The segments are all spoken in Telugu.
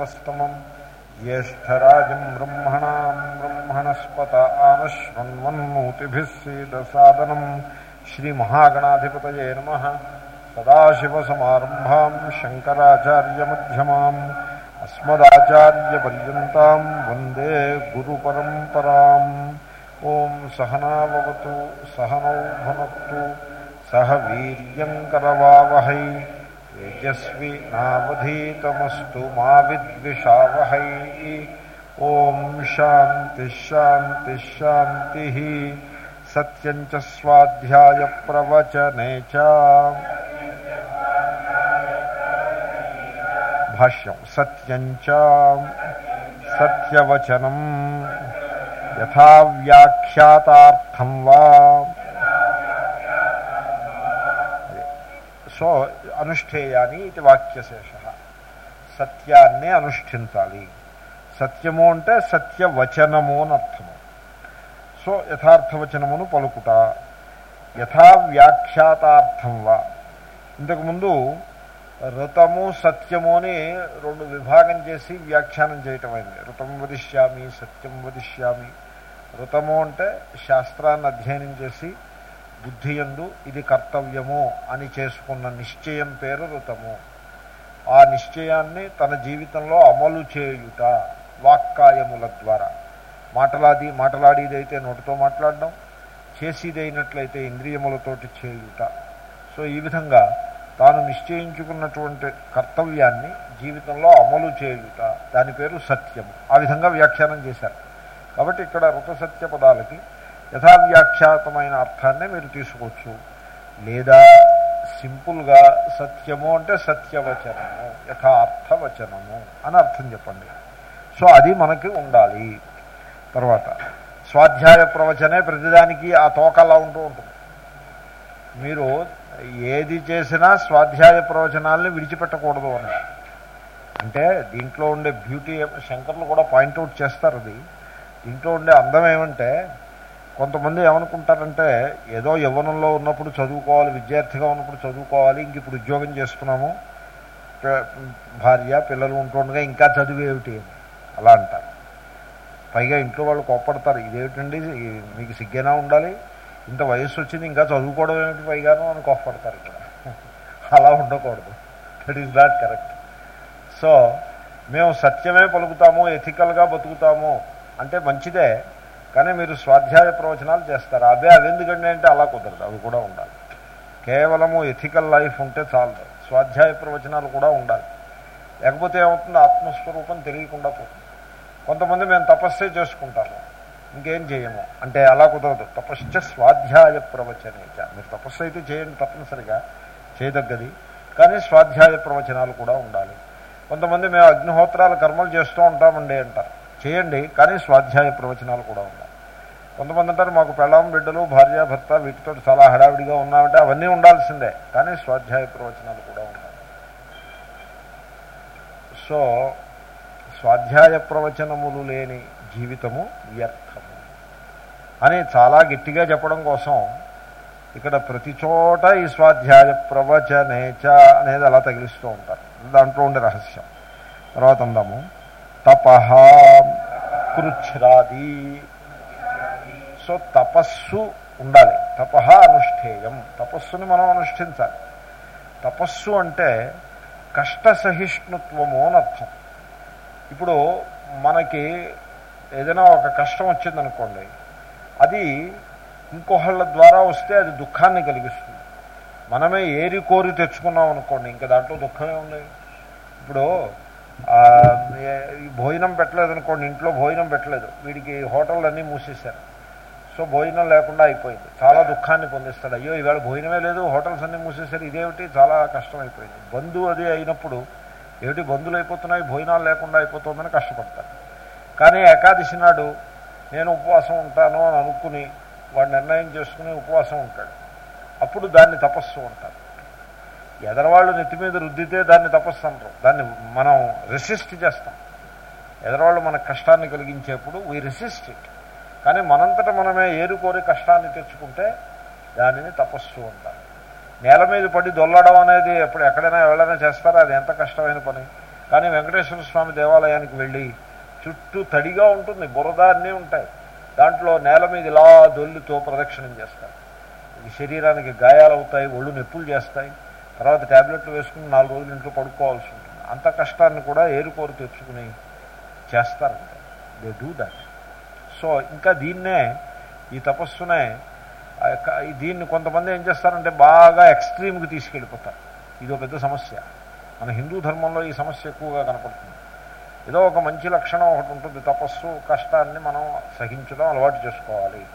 అష్టమం జ్యేష్టరాజం బ్రహ్మణా బ్రహ్మణస్పత ఆనశృణ్వన్మూతిభిస్సీదసాదనం శ్రీమహాగణాధిపతయే నమ సదాశివసమారంభా శంకరాచార్యమ్యమా అస్మదాచార్యపర్యంతం వందే గురు పరంపరా ఓం సహనావతు సహనౌ భనత్తు సహ వీర్యం नावधीतमस्तु मा विद्विषावहै। ॐ शान्तिश्शान्तिश्शान्तिः सत्यम् च स्वाध्यायप्रवचने च। सत्यम् च। सत्यवचनम् यथा व्याख्यातार्थं वा। సో అనుష్ఠేయాన్ని ఇది వాక్యశేష. సత్యాన్నే అనుష్ఠించాలి. సత్యము అంటే సత్యవచనము అని అర్థము. సో యథార్థవచనమును పలుకుట. యథా వ్యాఖ్యాతార్థం వా. ఇంతకుముందు ఋతము సత్యము అని రెండు విభాగం చేసి వ్యాఖ్యానం చేయటం అయింది. ఋతం వదిష్యామి సత్యం వదిష్యామి. ఋతము అంటే శాస్త్రాన్ని అధ్యయనం చేసి బుద్ధి ఎందు ఇది కర్తవ్యము అని చేసుకున్న నిశ్చయం పేరు రుతము ఆ నిశ్చయాన్ని తన జీవితంలో అమలు చేయుట వాక్కాయముల ద్వారా. మాటలాది మాటలాడేదైతే నోటితో మాట్లాడడం చేసేదైనట్లయితే ఇంద్రియములతోటి చేయుట. సో ఈ విధంగా తాను నిశ్చయించుకున్నటువంటి కర్తవ్యాన్ని జీవితంలో అమలు చేయుట. దాని పేరు సత్యము. ఆ విధంగా వ్యాఖ్యానం చేశారు. కాబట్టి ఇక్కడ రుతసత్య పదాలకి యథావ్యాఖ్యాతమైన అర్థాన్నే మీరు తీసుకోవచ్చు. లేదా సింపుల్గా సత్యము అంటే సత్యవచనము యథార్థవచనము అని అర్థం చెప్పండి. సో అది మనకి ఉండాలి. తర్వాత స్వాధ్యాయ ప్రవచనే ప్రతిదానికి ఆ తోకలా ఉంటూ ఉంటుంది. మీరు ఏది చేసినా స్వాధ్యాయ ప్రవచనాల్ని విడిచిపెట్టకూడదు అని. అంటే దీంట్లో ఉండే బ్యూటీ శంకర్లు కూడా పాయింట్అవుట్ చేస్తారు అది. దీంట్లో ఉండే అందం ఏమంటే కొంతమంది ఏమనుకుంటారంటే ఏదో యవ్వనంలో ఉన్నప్పుడు చదువుకోవాలి విద్యార్థిగా ఉన్నప్పుడు చదువుకోవాలి ఇంక ఇప్పుడు ఉద్యోగం చేస్తున్నాము భార్య పిల్లలు ఉంటుండగా ఇంకా చదివేమిటి అని అలా అంటారు. పైగా ఇంట్లో వాళ్ళు కోప్పడతారు ఇదేమిటండి మీకు సిగ్గేనా ఉండాలి ఇంత వయస్సు వచ్చింది ఇంకా చదువుకోవడం ఏమిటి పైగాను అని కోప్పడతారు ఇక్కడ. అలా ఉండకూడదు. That is not correct so మేము సత్యమే పలుకుతాము ఎథికల్గా బతుకుతాము అంటే మంచిదే కానీ మీరు స్వాధ్యాయ ప్రవచనాలు చేస్తారు. అదే అవి ఎందుకంటే అంటే అలా కుదరదు. అవి కూడా ఉండాలి. కేవలము ఎథికల్ లైఫ్ ఉంటే చాలదు. స్వాధ్యాయ ప్రవచనాలు కూడా ఉండాలి. లేకపోతే ఏమవుతుంది? ఆత్మస్వరూపం తెలియకుండా పోతుంది. కొంతమంది మేము తపస్సే చేసుకుంటాము. ఇంకేం చేయము. అంటే అలా కుదరదు. తపశ్చ స్వాధ్యాయ ప్రవచనేచ మీరు తపస్సు అయితే చేయండి తప్పనిసరిగా. చేయదగ్గది. కానీ స్వాధ్యాయ ప్రవచనాలు కూడా ఉండాలి. కొంతమంది మేము అగ్నిహోత్రాల కర్మలు చేస్తూ ఉంటామండి అంటారు. చేయండి కానీ స్వాధ్యాయ ప్రవచనాలు కూడా ఉన్నాయి కొంతమంది అంటారు మాకు పెళ్ళాం బిడ్డలు భార్య భర్త వీటితో చాలా హడావిడిగా ఉన్నామంటే అవన్నీ ఉండాల్సిందే. కానీ స్వాధ్యాయ ప్రవచనాలు కూడా ఉన్నాయి సో స్వాధ్యాయ ప్రవచనములు లేని జీవితము వ్యర్థము. అని చాలా గట్టిగా చెప్పడం కోసం ఇక్కడ ప్రతి చోట ఈ స్వాధ్యాయ ప్రవచనేచ అనేది అలా తగిలిస్తూ ఉంటారు. దాంట్లో ఉండే రహస్యం. తర్వాత అందాము తపహ కృచ్ఛ్రాది సో తపస్సు ఉండాలి. తపహ అనుష్ఠేయం. తపస్సుని మనం అనుష్ఠించాలి. తపస్సు అంటే కష్టసహిష్ణుత్వము అని అర్థం. ఇప్పుడు మనకి ఏదైనా ఒక కష్టం వచ్చిందనుకోండి అది ఇంకొకళ్ళ ద్వారా వస్తే అది దుఃఖాన్ని కలిగిస్తుంది. మనమే ఏరి కోరి తెచ్చుకున్నాం అనుకోండి ఇంకా దాంట్లో దుఃఖమే ఉంది. ఇప్పుడు భోజనం పెట్టలేదు అనుకోండి ఇంట్లో భోజనం పెట్టలేదు. వీడికి హోటళ్ళన్నీ మూసేశారు. సో భోజనం లేకుండా అయిపోయింది. చాలా దుఃఖాన్ని పొందిస్తాడు. అయ్యో ఇవాళ భోజనమే లేదు హోటల్స్ అన్నీ మూసేశారు ఇదేమిటి? చాలా కష్టం అయిపోయింది బంధు అది అయినప్పుడు ఏమిటి? బంధువులు అయిపోతున్నాయి భోజనాలు లేకుండా అయిపోతుందని కష్టపడతారు. కానీ ఏకాదశి నాడు నేను ఉపవాసం ఉంటాను అని అనుకుని వాడు నిర్ణయం చేసుకుని ఉపవాసం ఉంటాడు. అప్పుడు దాన్ని తపస్సు ఉంటారు ఎదరవాళ్ళు నెత్తి మీద రుద్దితే దాన్ని తపస్సు అంటారు. దాన్ని మనం రెసిస్ట్ చేస్తాం. ఎదరవాళ్ళు మన కష్టాన్ని కలిగించేప్పుడు వీ రెసిస్ట్ ఇట్ కానీ మనంతట మనమే ఏరుకోరి కష్టాన్ని తెచ్చుకుంటే దానిని తపస్సు అంటారు. నేల మీద పడి దొల్లడం అనేది ఎప్పుడు ఎక్కడైనా ఎవరైనా చేస్తారా? అది ఎంత కష్టమైన పని. కానీ వెంకటేశ్వర స్వామి దేవాలయానికి వెళ్ళి చుట్టూ తడిగా ఉంటుంది బురద అన్నీ ఉంటాయి. దాంట్లో నేల మీద ఇలా దొల్లుతో ప్రదక్షిణం చేస్తారు. శరీరానికి గాయాలు అవుతాయి ఒళ్ళు నొప్పులు చేస్తాయి. తర్వాత ట్యాబ్లెట్లు వేసుకుని నాలుగు రోజులు ఇంట్లో పడుకోవాల్సి ఉంటుంది. అంత కష్టాన్ని కూడా ఏరుకోరు తెచ్చుకుని చేస్తారంట దే డూ దాట్ సో ఇంకా దీన్నే ఈ తపస్సునే ఆ యొక్క- దీన్ని కొంతమంది ఏం చేస్తారంటే బాగా ఎక్స్ట్రీమ్కి తీసుకెళ్ళిపోతారు. ఇది ఒక పెద్ద సమస్య. మన హిందూ ధర్మంలో ఈ సమస్య ఎక్కువగా కనపడుతుంది. ఏదో ఒక మంచి లక్షణం ఒకటి ఉంటుంది. తపస్సు కష్టాన్ని మనం సహించడం అలవాటు చేసుకోవాలి.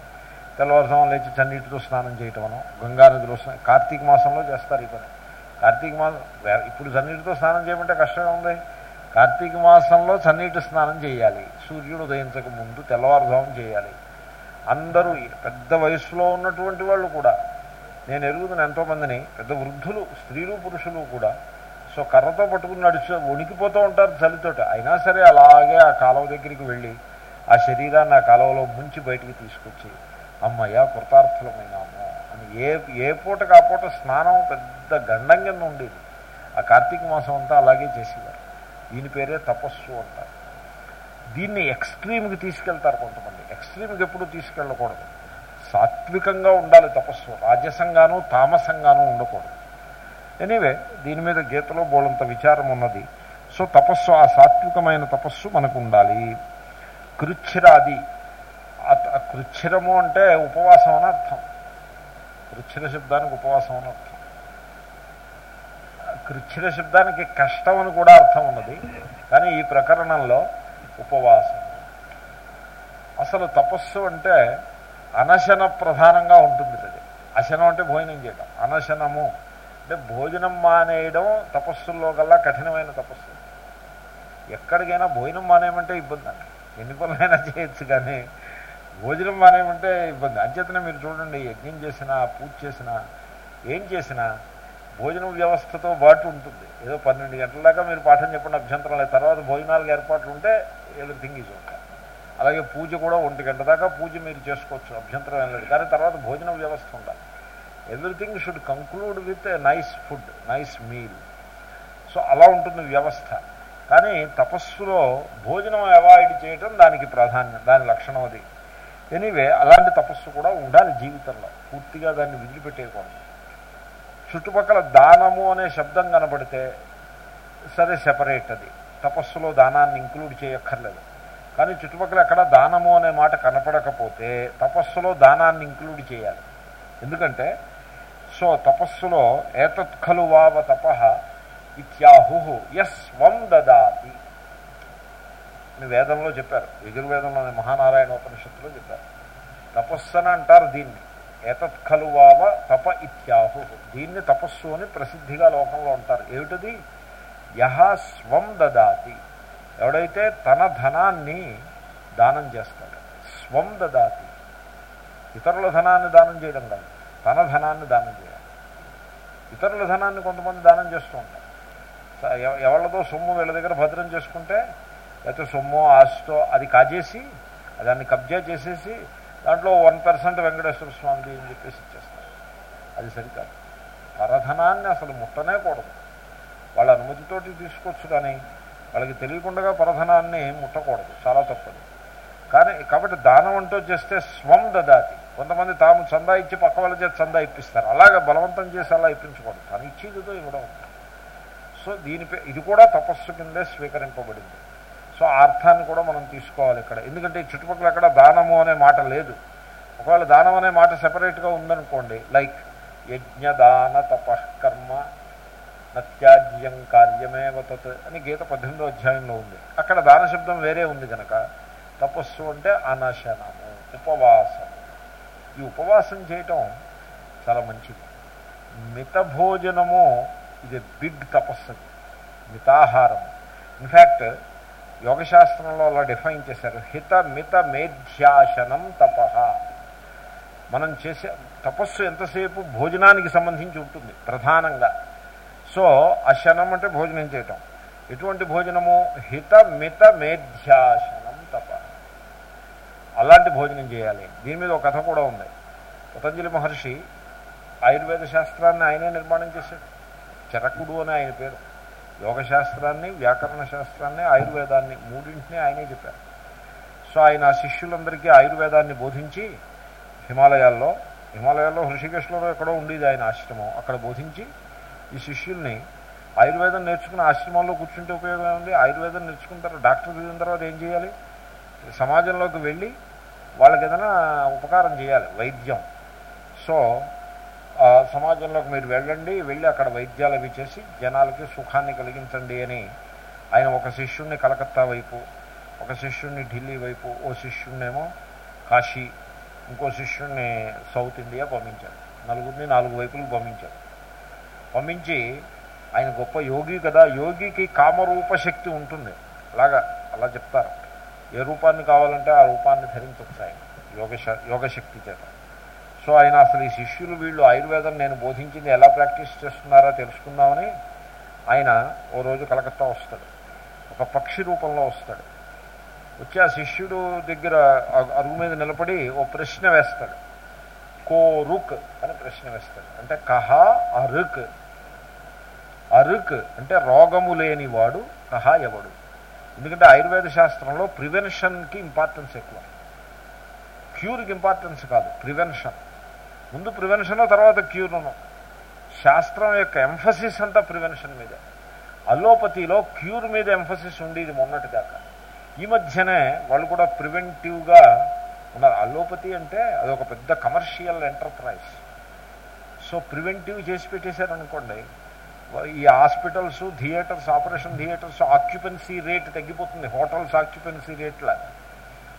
తెల్లవారుజాము లేచి చన్నీటితో స్నానం చేయటం మనం గంగానదిలో స్నా కార్తీక మాసంలో చేస్తారు ఈ పని. కార్తీక మాసం ఇప్పుడు చన్నీటితో స్నానం చేయమంటే కష్టంగా ఉంది. కార్తీక మాసంలో చన్నీటి స్నానం చేయాలి. సూర్యుడు ఉదయించక ముందు తెల్లవారుజాము చేయాలి. అందరూ పెద్ద వయస్సులో ఉన్నటువంటి వాళ్ళు కూడా నేను ఎరుగుతున్న ఎంతోమందిని పెద్ద వృద్ధులు స్త్రీలు పురుషులు కూడా సో కర్రతో పట్టుకుని నడిచి వణికిపోతూ ఉంటారు చలితోట. అయినా సరే అలాగే ఆ కాలువ దగ్గరికి వెళ్ళి ఆ శరీరాన్ని ఆ కాలువలో ముంచి బయటికి తీసుకొచ్చి అమ్మయ్య కృతార్థులమైనాము. అమ్మ ఏ ఏ పూటకు ఆ పూట స్నానం పెద్ద గండం కింద ఉండేది. ఆ కార్తీక మాసం అంతా అలాగే చేసేవారు. దీని పేరే తపస్సు అంటారు. దీన్ని ఎక్స్ట్రీమ్కి తీసుకెళ్తారు కొంతమంది. ఎక్స్ట్రీమ్కి ఎప్పుడు తీసుకెళ్ళకూడదు. సాత్వికంగా ఉండాలి తపస్సు. రాజసంగాను తామసంగాను ఉండకూడదు. ఎనీవే దీని మీద గీతలో బోలంత విచారం ఉన్నది. సో తపస్సు ఆ సాత్వికమైన తపస్సు మనకు ఉండాలి. కృచ్ఛిరాది ఆ కృచ్ఛిరము అంటే ఉపవాసం అని అర్థం. కృచ్ఛిర శబ్దానికి ఉపవాసం అని అర్థం కృచ్ఛిర శబ్దానికి కష్టం అని కూడా అర్థం ఉన్నది కానీ ఈ ప్రకరణంలో ఉపవాసం. అసలు తపస్సు అంటే అనశన ప్రధానంగా ఉంటుంది అది. అశనం అంటే భోజనం చేయడం. అనశనము అంటే భోజనం మానేయడం తపస్సుల్లో కల్లా కఠినమైన తపస్సు. ఎక్కడికైనా భోజనం మానేయమంటే ఇబ్బంది అండి. ఎన్ని పనులైనా చేయొచ్చు కానీ భోజనం మానేమంటే ఇబ్బంది. అంచేతనే మీరు చూడండి యజ్ఞం చేసినా పూజ చేసినా ఏం చేసినా భోజనం వ్యవస్థతో పాటు ఉంటుంది. ఏదో పన్నెండు గంటల దాకా మీరు పాఠం చెప్పండి అభ్యంతరం లేదు. తర్వాత భోజనాలకు ఏర్పాట్లు ఉంటే ఎవ్రీథింగ్ ఈజ్ ఓకే అలాగే పూజ కూడా ఒంటి గంట దాకా పూజ మీరు చేసుకోవచ్చు అభ్యంతరం ఏం లేదు. కానీ తర్వాత భోజన వ్యవస్థ ఉండాలి. Everything should conclude with nice food nice meal so అలా ఉంటుంది వ్యవస్థ. కానీ తపస్సులో భోజనం అవాయిడ్ చేయటం దానికి ప్రాధాన్యం దాని లక్షణం అది. ఎనీవే అలాంటి తపస్సు కూడా ఉండాలి జీవితంలో. పూర్తిగా దాన్ని వదిలిపెట్టేయకూడదు. చుట్టుపక్కల దానము అనే శబ్దం కనబడితే సరే సెపరేట్ అది. తపస్సులో దానాన్ని ఇంక్లూడ్ చేయక్కర్లేదు. కానీ చుట్టుపక్కల ఎక్కడ దానము అనే మాట కనపడకపోతే తపస్సులో దానాన్ని ఇంక్లూడ్ చేయాలి. ఎందుకంటే సో తపస్సులో ఏతత్ ఖలు వావ తప ఇత్యాహు యస్వం దదాతి. అని వేదంలో చెప్పారు. యజుర్వేదంలోని మహానారాయణ ఉపనిషత్తులో చెప్పారు. తపస్సన అంటారు దీన్ని. ఏతత్ ఖలు వావ తప ఇత్యాహు. దీన్ని తపస్సు అని ప్రసిద్ధిగా లోకంలో ఉంటారు ఏమిటది? యహ స్వం దదాతి. ఎవడైతే తన ధనాన్ని దానం చేస్తాడు స్వం దదాతి. ఇతరుల ధనాన్ని దానం చేయడం కాదు తన ధనాన్ని దానం చేయాలి. ఇతరుల ధనాన్ని కొంతమంది దానం చేస్తూ ఉంటారు. ఎవరిదో సొమ్ము వీళ్ళ దగ్గర భద్రం చేసుకుంటే లేకపోతే సొమ్ము ఆస్తో అది కాజేసి దాన్ని కబ్జా చేసేసి దాంట్లో వన్ పర్సెంట్ వెంకటేశ్వర స్వామిది అని చెప్పేసి ఇచ్చేస్తారు. అది సరికాదు. పరధనాన్ని అసలు ముట్టనే కూడదు వాళ్ళ అనుమతితోటి తీసుకోవచ్చు కానీ వాళ్ళకి తెలియకుండా పరధనాన్ని ముట్టకూడదు. చాలా తప్పదు. కానీ కాబట్టి దానం అంటూ చేస్తే స్వం దదాతి. కొంతమంది తాము చందా ఇచ్చి పక్క వాళ్ళ చేతి చందా ఇప్పిస్తారు. అలాగే బలవంతం చేసి అలా ఇప్పించకూడదు తను ఇచ్చేదితో ఇవ్వడం. సో దీనిపై ఇది కూడా తపస్సు కిందే స్వీకరింపబడింది. సో ఆ అర్థాన్ని కూడా మనం తీసుకోవాలి ఇక్కడ. ఎందుకంటే చుట్టుపక్కల ఎక్కడ దానము అనే మాట లేదు. ఒకవేళ దానం అనే మాట సెపరేట్గా ఉందనుకోండి లైక్ యజ్ఞ దాన తపఃకర్మ నత్యాజ్యం కార్యమేవ తత్ అని గీత పద్దెనిమిదో అధ్యాయంలో ఉంది. అక్కడ దాన శబ్దం వేరే ఉంది కనుక తపస్సు అంటే అనశనము ఉపవాసం ఈ ఉపవాసం చేయటం చాలా మంచిది. మిత భోజనము ఇది బిగ్ తపస్సు. మితాహారం ఇన్ఫ్యాక్ట్ యోగశాస్త్రంలో అలా డిఫైన్ చేశారు. హిత మిత మేధ్యాసనం తపహ మనం చేసే తపస్సు ఎంతసేపు భోజనానికి సంబంధించి ఉంటుంది ప్రధానంగా. సో అశనం అంటే భోజనం చేయటం. ఎటువంటి భోజనము? హిత మిత మేధ్యాసనం తప. అలాంటి భోజనం చేయాలి. దీని మీద ఒక కథ కూడా ఉంది. పతంజలి మహర్షి ఆయుర్వేద శాస్త్రాన్ని ఆయనే నిర్మాణం చేశాడు. చరకుడు అని ఆయన పేరు. యోగశాస్త్రాన్ని వ్యాకరణ శాస్త్రాన్ని ఆయుర్వేదాన్ని మూడింటిని ఆయనే చెప్పారు సో ఆయన ఆ శిష్యులందరికీ ఆయుర్వేదాన్ని బోధించి హిమాలయాల్లో హిమాలయాల్లో హృషికేశ్లో ఎక్కడో ఉండేది ఆయన ఆశ్రమం అక్కడ బోధించి ఈ శిష్యుల్ని ఆయుర్వేదం నేర్చుకుని ఆశ్రమాల్లో కూర్చుంటే ఉపయోగం ఉంది ఆయుర్వేదం నేర్చుకుంటారు డాక్టర్ చదివిన తర్వాత ఏం చేయాలి సమాజంలోకి వెళ్ళి వాళ్ళకి ఏదైనా ఉపకారం చేయాలి వైద్యం సో సమాజంలోకి మీరు వెళ్ళండి వెళ్ళి అక్కడ వైద్యాలు అవి చేసి జనాలకి సుఖాన్ని కలిగించండి అని ఆయన ఒక శిష్యుణ్ణి కలకత్తా వైపు ఒక శిష్యుణ్ణి ఢిల్లీ వైపు ఓ శిష్యుణ్ణేమో కాశీ ఇంకో శిష్యుణ్ణి సౌత్ ఇండియా పంపించారు. నలుగురిని నాలుగు వైపులకు పంపించారు. పంపించి ఆయన గొప్ప యోగి కదా యోగికి కామరూప శక్తి ఉంటుంది. అలాగా అలా చెప్తారు. ఏ రూపాన్ని కావాలంటే ఆ రూపాన్ని ధరించవచ్చు ఆయన యోగ యోగశక్తి చేత. సో ఆయన అసలు ఈ శిష్యులు వీళ్ళు ఆయుర్వేదం నేను బోధించింది ఎలా ప్రాక్టీస్ చేస్తున్నారో తెలుసుకుందామని ఆయన ఓ రోజు కలకత్తా వస్తాడు. ఒక పక్షి రూపంలో వస్తాడు. వచ్చి ఆ శిష్యుడు దగ్గర అరుగు మీద నిలబడి ఓ ప్రశ్న వేస్తాడు. కో రుక్ అని ప్రశ్న వేస్తాడు. అంటే కహా అరుక్. అరుక్ అంటే రోగము లేనివాడు కహా ఎవడు? ఎందుకంటే ఆయుర్వేద శాస్త్రంలో ప్రివెన్షన్కి ఇంపార్టెన్స్ ఎక్కువ. క్యూర్కి ఇంపార్టెన్స్ కాదు ప్రివెన్షన్. ముందు ప్రివెన్షన్ తర్వాత క్యూర్ను శాస్త్రం యొక్క ఎంఫసిస్ అంతా ప్రివెన్షన్ మీద. అలోపతిలో క్యూర్ మీద ఎంఫసిస్ ఉండేది మొన్నటి దాకా. ఈ మధ్యనే వాళ్ళు కూడా ప్రివెంటివ్గా ఉన్నారు. అలోపతి అంటే అదొక పెద్ద కమర్షియల్ ఎంటర్ప్రైజ్ సో ప్రివెంటివ్ చేసి పెట్టేశారు అనుకోండి ఈ hospitals theatres operation theatres occupancy rate తగ్గిపోతుంది. హోటల్స్ ఆక్యుపెన్సీ రేట్లా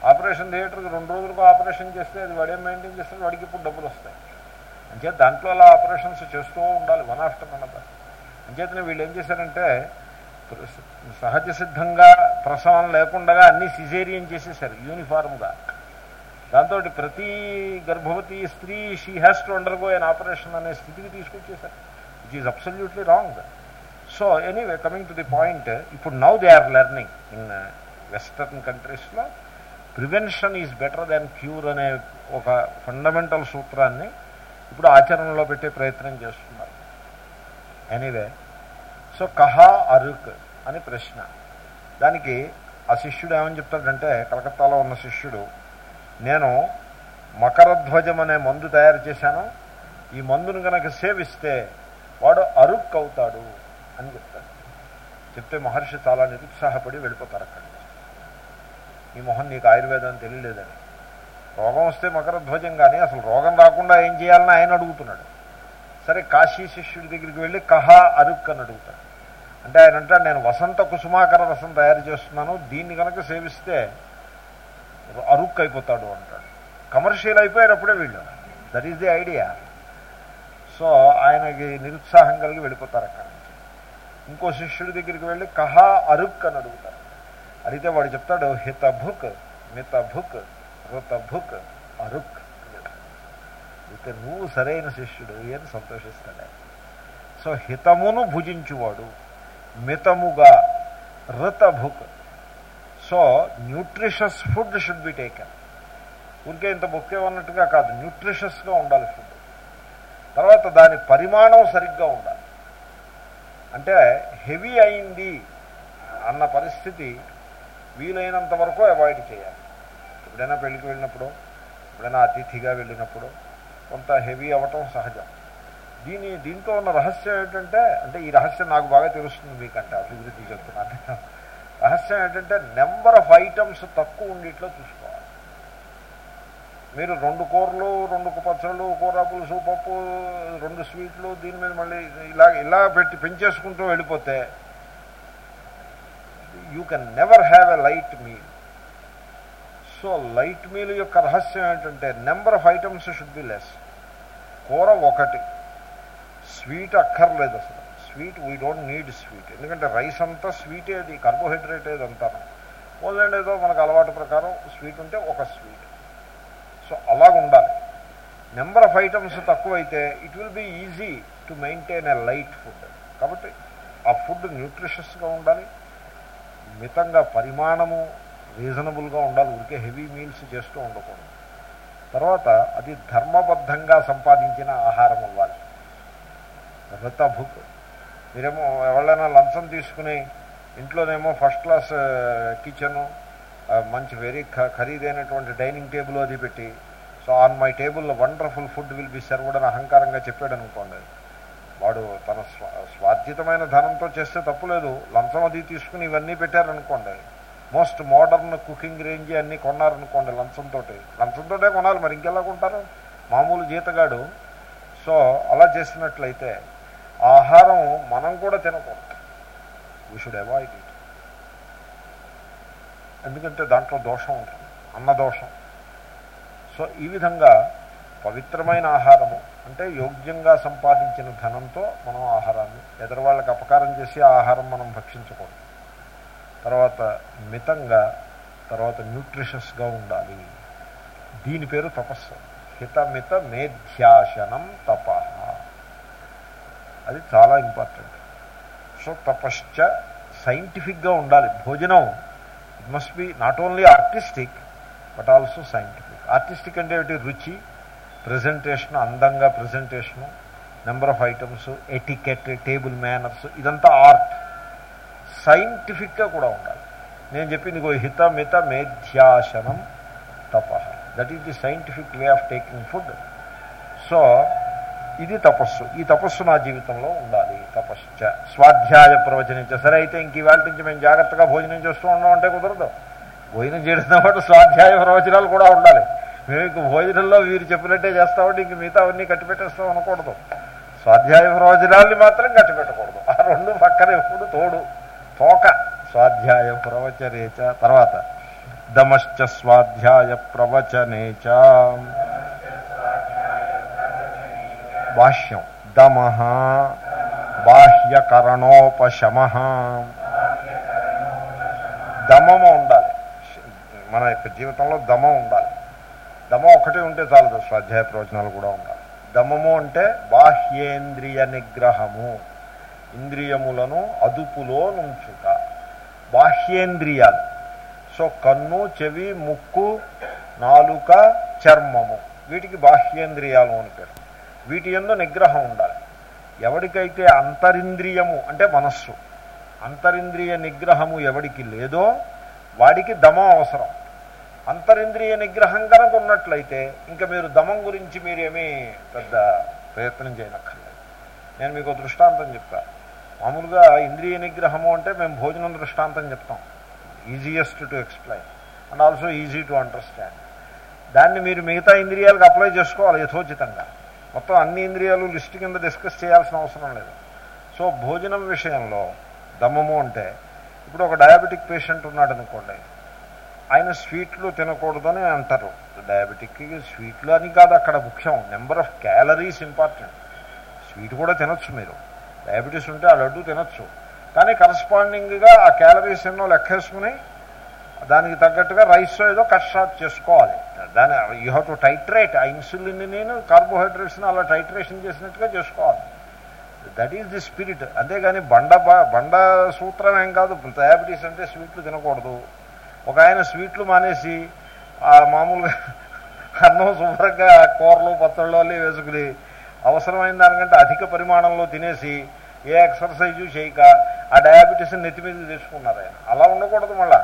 ఆపరేషన్ థియేటర్కి రెండు రోజులకు ఆపరేషన్ చేస్తే అది వాడేం మెయింటైన్ చేస్తే వాడికి ఇప్పుడు డబ్బులు వస్తాయి. అంచేత దాంట్లో అలా ఆపరేషన్స్ చేస్తూ ఉండాలి వన్ ఆఫ్టర్ అనదర్ అంచేతనే వీళ్ళు ఏం చేశారంటే సహజ సిద్ధంగా ప్రసవం లేకుండా అన్ని సిజేరియన్ చేసేసారు యూనిఫామ్గా దాంతో ప్రతి గర్భవతి స్త్రీ she has to undergo an operation అనే స్థితికి తీసుకొచ్చేసారు it is absolutely wrong so anyway coming to the point ఇప్పుడు now they are learning in western కంట్రీస్లో prevention is better than cure అనే ఒక ఫండమెంటల్ సూత్రాన్ని ఇప్పుడు ఆచరణలో పెట్టే ప్రయత్నం చేస్తున్నారు. ఎనీవే సో కహా అరుక్ అని ప్రశ్న. దానికి ఆ శిష్యుడు ఏమని చెప్తాడంటే కలకత్తాలో ఉన్న శిష్యుడు నేను మకరధ్వజం అనే మందు తయారు చేశాను ఈ మందును కనుక సేవిస్తే వాడు అరుక్ అవుతాడు అని చెప్తాడు. చెప్తే మహర్షి చాలా నిరుత్సాహపడి వెళ్ళిపోతారు అక్కడ ఈ మొహం నీకు ఆయుర్వేదం తెలియలేదని. రోగం వస్తే మకర ధ్వజం కానీ అసలు రోగం రాకుండా ఏం చేయాలని ఆయన అడుగుతున్నాడు. సరే కాశీ శిష్యుడి దగ్గరికి వెళ్ళి కహా అరుక్ అని అడుగుతాడు. అంటే ఆయన అంటాడు నేను వసంత కుసుమాకర రసం తయారు చేస్తున్నాను దీన్ని కనుక సేవిస్తే అరుక్ అయిపోతాడు అంటాడు. కమర్షియల్ అయిపోయారు అప్పుడే వీళ్ళు. That is the idea so ఆయనకి నిరుత్సాహం కలిగి వెళ్ళిపోతారు అక్కడ ఇంకో శిష్యుడి దగ్గరికి వెళ్ళి కహా అరుక్ అని అడుగుతారు. అడిగితే వాడు చెప్తాడు హిత భుక్ మిత భుక్ భుక్ అరుక్. ఇక నువ్వు సరైన శిష్యుడు అని సంతోషిస్తాడు. సో హితమును భుజించువాడు మితముగా రుత భుక్ so nutritious food should be taken. ఊరికే ఇంత బొక్కే ఉన్నట్టుగా కాదు న్యూట్రిషస్గా ఉండాలి ఫుడ్. తర్వాత దాని పరిమాణం సరిగ్గా ఉండాలి. అంటే హెవీ అయింది అన్న పరిస్థితి వీలైనంత వరకు అవాయిడ్ చేయాలి. ఎప్పుడైనా పెళ్ళికి వెళ్ళినప్పుడు ఎప్పుడైనా అతిథిగా వెళ్ళినప్పుడు కొంత హెవీ అవ్వటం సహజం. దీని దీంతో ఉన్న రహస్యం ఏంటంటే అంటే ఈ రహస్యం నాకు బాగా తెలుస్తుంది మీకంటే అభివృద్ధి చెప్తున్నాను. రహస్యం ఏంటంటే నెంబర్ ఆఫ్ ఐటమ్స్ తక్కువ ఉండేట్లో చూసుకోవాలి. మీరు రెండు కూరలు రెండు పచ్చళ్ళు కూర పులుసు పప్పు రెండు స్వీట్లు దీని మీద మళ్ళీ ఇలా ఇలా పెట్టి పెంచేసుకుంటూ వెళ్ళిపోతే you can never have a light meal so light meal యొక్క రహస్యం ఏంటంటే number of items should be less కూర ఒకటి. స్వీట్ అక్కర్లేదు అసలు. Sweet we don't need sweet ఎందుకంటే రైస్ అంతా స్వీట్ ఏది కార్బోహైడ్రేట్ ఏది అంటారు. ఓన్లీ ఏదో మనకు అలవాటు ప్రకారం స్వీట్ ఉంటే ఒక స్వీట్ సో అలాగ ఉండాలి. నెంబర్ ఆఫ్ ఐటమ్స్ తక్కువైతే it will be easy to maintain a light food కాబట్టి ఆ ఫుడ్ న్యూట్రిషియస్గా ఉండాలి. మితంగా పరిమాణము రీజనబుల్గా ఉండాలి. ఊరికే హెవీ మీల్స్ చేస్తూ ఉండకూడదు. తర్వాత అది ధర్మబద్ధంగా సంపాదించిన ఆహారం అవ్వాలి. ఋతభుక్ మీరేమో ఎవరైనా లంచం తీసుకుని ఇంట్లోనేమో ఫస్ట్ క్లాస్ కిచెను మంచి వెరీ ఖరీదైనటువంటి డైనింగ్ టేబుల్ అది పెట్టి so on my table wonderful food will be served అని అహంకారంగా చెప్పాడు అనుకోండి వాడు తన స్వా స్వాధ్యతమైన ధనంతో చేస్తే తప్పులేదు లంచం అది తీసుకుని ఇవన్నీ పెట్టారనుకోండి. మోస్ట్ మోడర్న్ కుకింగ్ రేంజ్ అన్నీ కొన్నారనుకోండి లంచంతో లంచంతో కొనాలి మరి ఇంకెలా కొంటారు మామూలు జీతగాడు. సో అలా చేసినట్లయితే ఆహారం మనం కూడా తినకూడదు. వీ షుడ్ అవాయిడ్ ఇట్ ఎందుకంటే దాంట్లో దోషం ఉంటుంది. అన్న దోషం. సో ఈ విధంగా పవిత్రమైన ఆహారము అంటే యోగ్యంగా సంపాదించిన ధనంతో మనం ఆహారాన్ని ఎదరవాళ్ళకి అపకారం చేసి ఆహారం మనం భక్షించకూడదు. తర్వాత మితంగా తర్వాత న్యూట్రిషస్గా ఉండాలి. దీని పేరు తపస్సు. హితమిత మేధ్యాసనం తప. అది చాలా ఇంపార్టెంట్. సో తపశ్చ సైంటిఫిక్గా ఉండాలి. భోజనం it must be not only artistic but also scientific artistic అంటే రుచి ప్రజెంటేషన్ అందంగా presentation number of items etiquette table manners ఇదంతా ఆర్ట్. సైంటిఫిక్గా కూడా ఉండాలి. నేను చెప్పింది ఇంకో హితమిత మేధ్యాసనం తప. That is the scientific way of taking food so ఇది తపస్సు. ఈ తపస్సు నా జీవితంలో ఉండాలి. తపశ్చ. స్వాధ్యాయ ప్రవచనించ. సరే అయితే ఇంక ఇవాళ నుంచి మేము జాగ్రత్తగా భోజనం చేస్తూ ఉన్నాం అంటే కుదరదు. భోజనం చేయడంతో పాటు స్వాధ్యాయ ప్రవచనాలు కూడా ఉండాలి. భోజనంలో వీరు చెప్పినట్టే చేస్తామంటే ఇంక మిగతా అవన్నీ కట్టిపెట్టేస్తాం అనకూడదు. స్వాధ్యాయ ప్రవచనాల్ని మాత్రం కట్టిపెట్టకూడదు. ఆ రెండు పక్కన ఎప్పుడు తోడు. తోక స్వాధ్యాయ ప్రవచనేచ తర్వాత దమశ్చ స్వాధ్యాయ ప్రవచనేచ భాష్యం దమ బాహ్యకరణోపశమ. దమము ఉండాలి. మన యొక్క జీవితంలో దమం ఉండాలి. దమం ఒకటి ఉంటే చాలదు స్వాధ్యాయ ప్రవచనాలు కూడా ఉండాలి. దమము అంటే బాహ్యేంద్రియ నిగ్రహము. ఇంద్రియములను అదుపులో నుంచుట. బాహ్యేంద్రియాలు. సో కన్ను చెవి ముక్కు నాలుక చర్మము. వీటికి బాహ్యేంద్రియాలు అని పేరు. వీటి ఎందు నిగ్రహం ఉండాలి. ఎవడికైతే అంతరింద్రియము అంటే మనస్సు అంతరింద్రియ నిగ్రహము ఎవడికి లేదో వాడికి దమం అవసరం. అంతరింద్రియ నిగ్రహం కనుక ఉన్నట్లయితే ఇంకా మీరు దమం గురించి మీరేమీ పెద్ద ప్రయత్నం చేయనక్కర్లేదు. నేను మీకు దృష్టాంతం చెప్తా. మామూలుగా ఇంద్రియ నిగ్రహము అంటే మేము భోజనం దృష్టాంతం చెప్తాం. Easiest to explain and also easy to understand దాన్ని మీరు మిగతా ఇంద్రియాలకు అప్లై చేసుకోవాలి యథోచితంగా. మొత్తం అన్ని ఇంద్రియాలు లిస్ట్ కింద డిస్కస్ చేయాల్సిన అవసరం లేదు. సో భోజనం విషయంలో దమ్మము అంటే ఇప్పుడు ఒక డయాబెటిక్ పేషెంట్ ఉన్నాడు అనుకోండి ఆయన స్వీట్లు తినకూడదని అంటారు. డయాబెటిక్కి స్వీట్లు అని కాదు అక్కడ ముఖ్యం. Number of calories important sweet కూడా తినచ్చు మీరు. డయాబెటీస్ ఉంటే ఆ లడ్డు తినొచ్చు. కానీ కరస్పాండింగ్గా ఆ క్యాలరీస్ ఎన్నో లెక్కేసుకుని దానికి తగ్గట్టుగా రైస్ ఏదో కట్ షార్ట్ చేసుకోవాలి. దాని యూ హ్యావ్ టు టైట్రేట్ ఆ ఇన్సులిన్ నేను కార్బోహైడ్రేట్స్ని అలా టైట్రేషన్ చేసినట్టుగా చేసుకోవాలి. దట్ ఈస్ ది స్పిరిట్ అంతేగాని బండ బండ సూత్రం ఏం కాదు. డయాబెటీస్ అంటే స్వీట్లు తినకూడదు. ఒక ఆయన స్వీట్లు మానేసి మామూలుగా అన్నం శుభ్రంగా కూరలు పచ్చళ్ళు అల్లి వేసుకుని అవసరమైన దానికంటే అధిక పరిమాణంలో తినేసి ఏ ఎక్సర్సైజు చేయక ఆ డయాబెటీస్ని నెత్తి మీద తీసుకున్నారు ఆయన. అలా ఉండకూడదు మళ్ళా.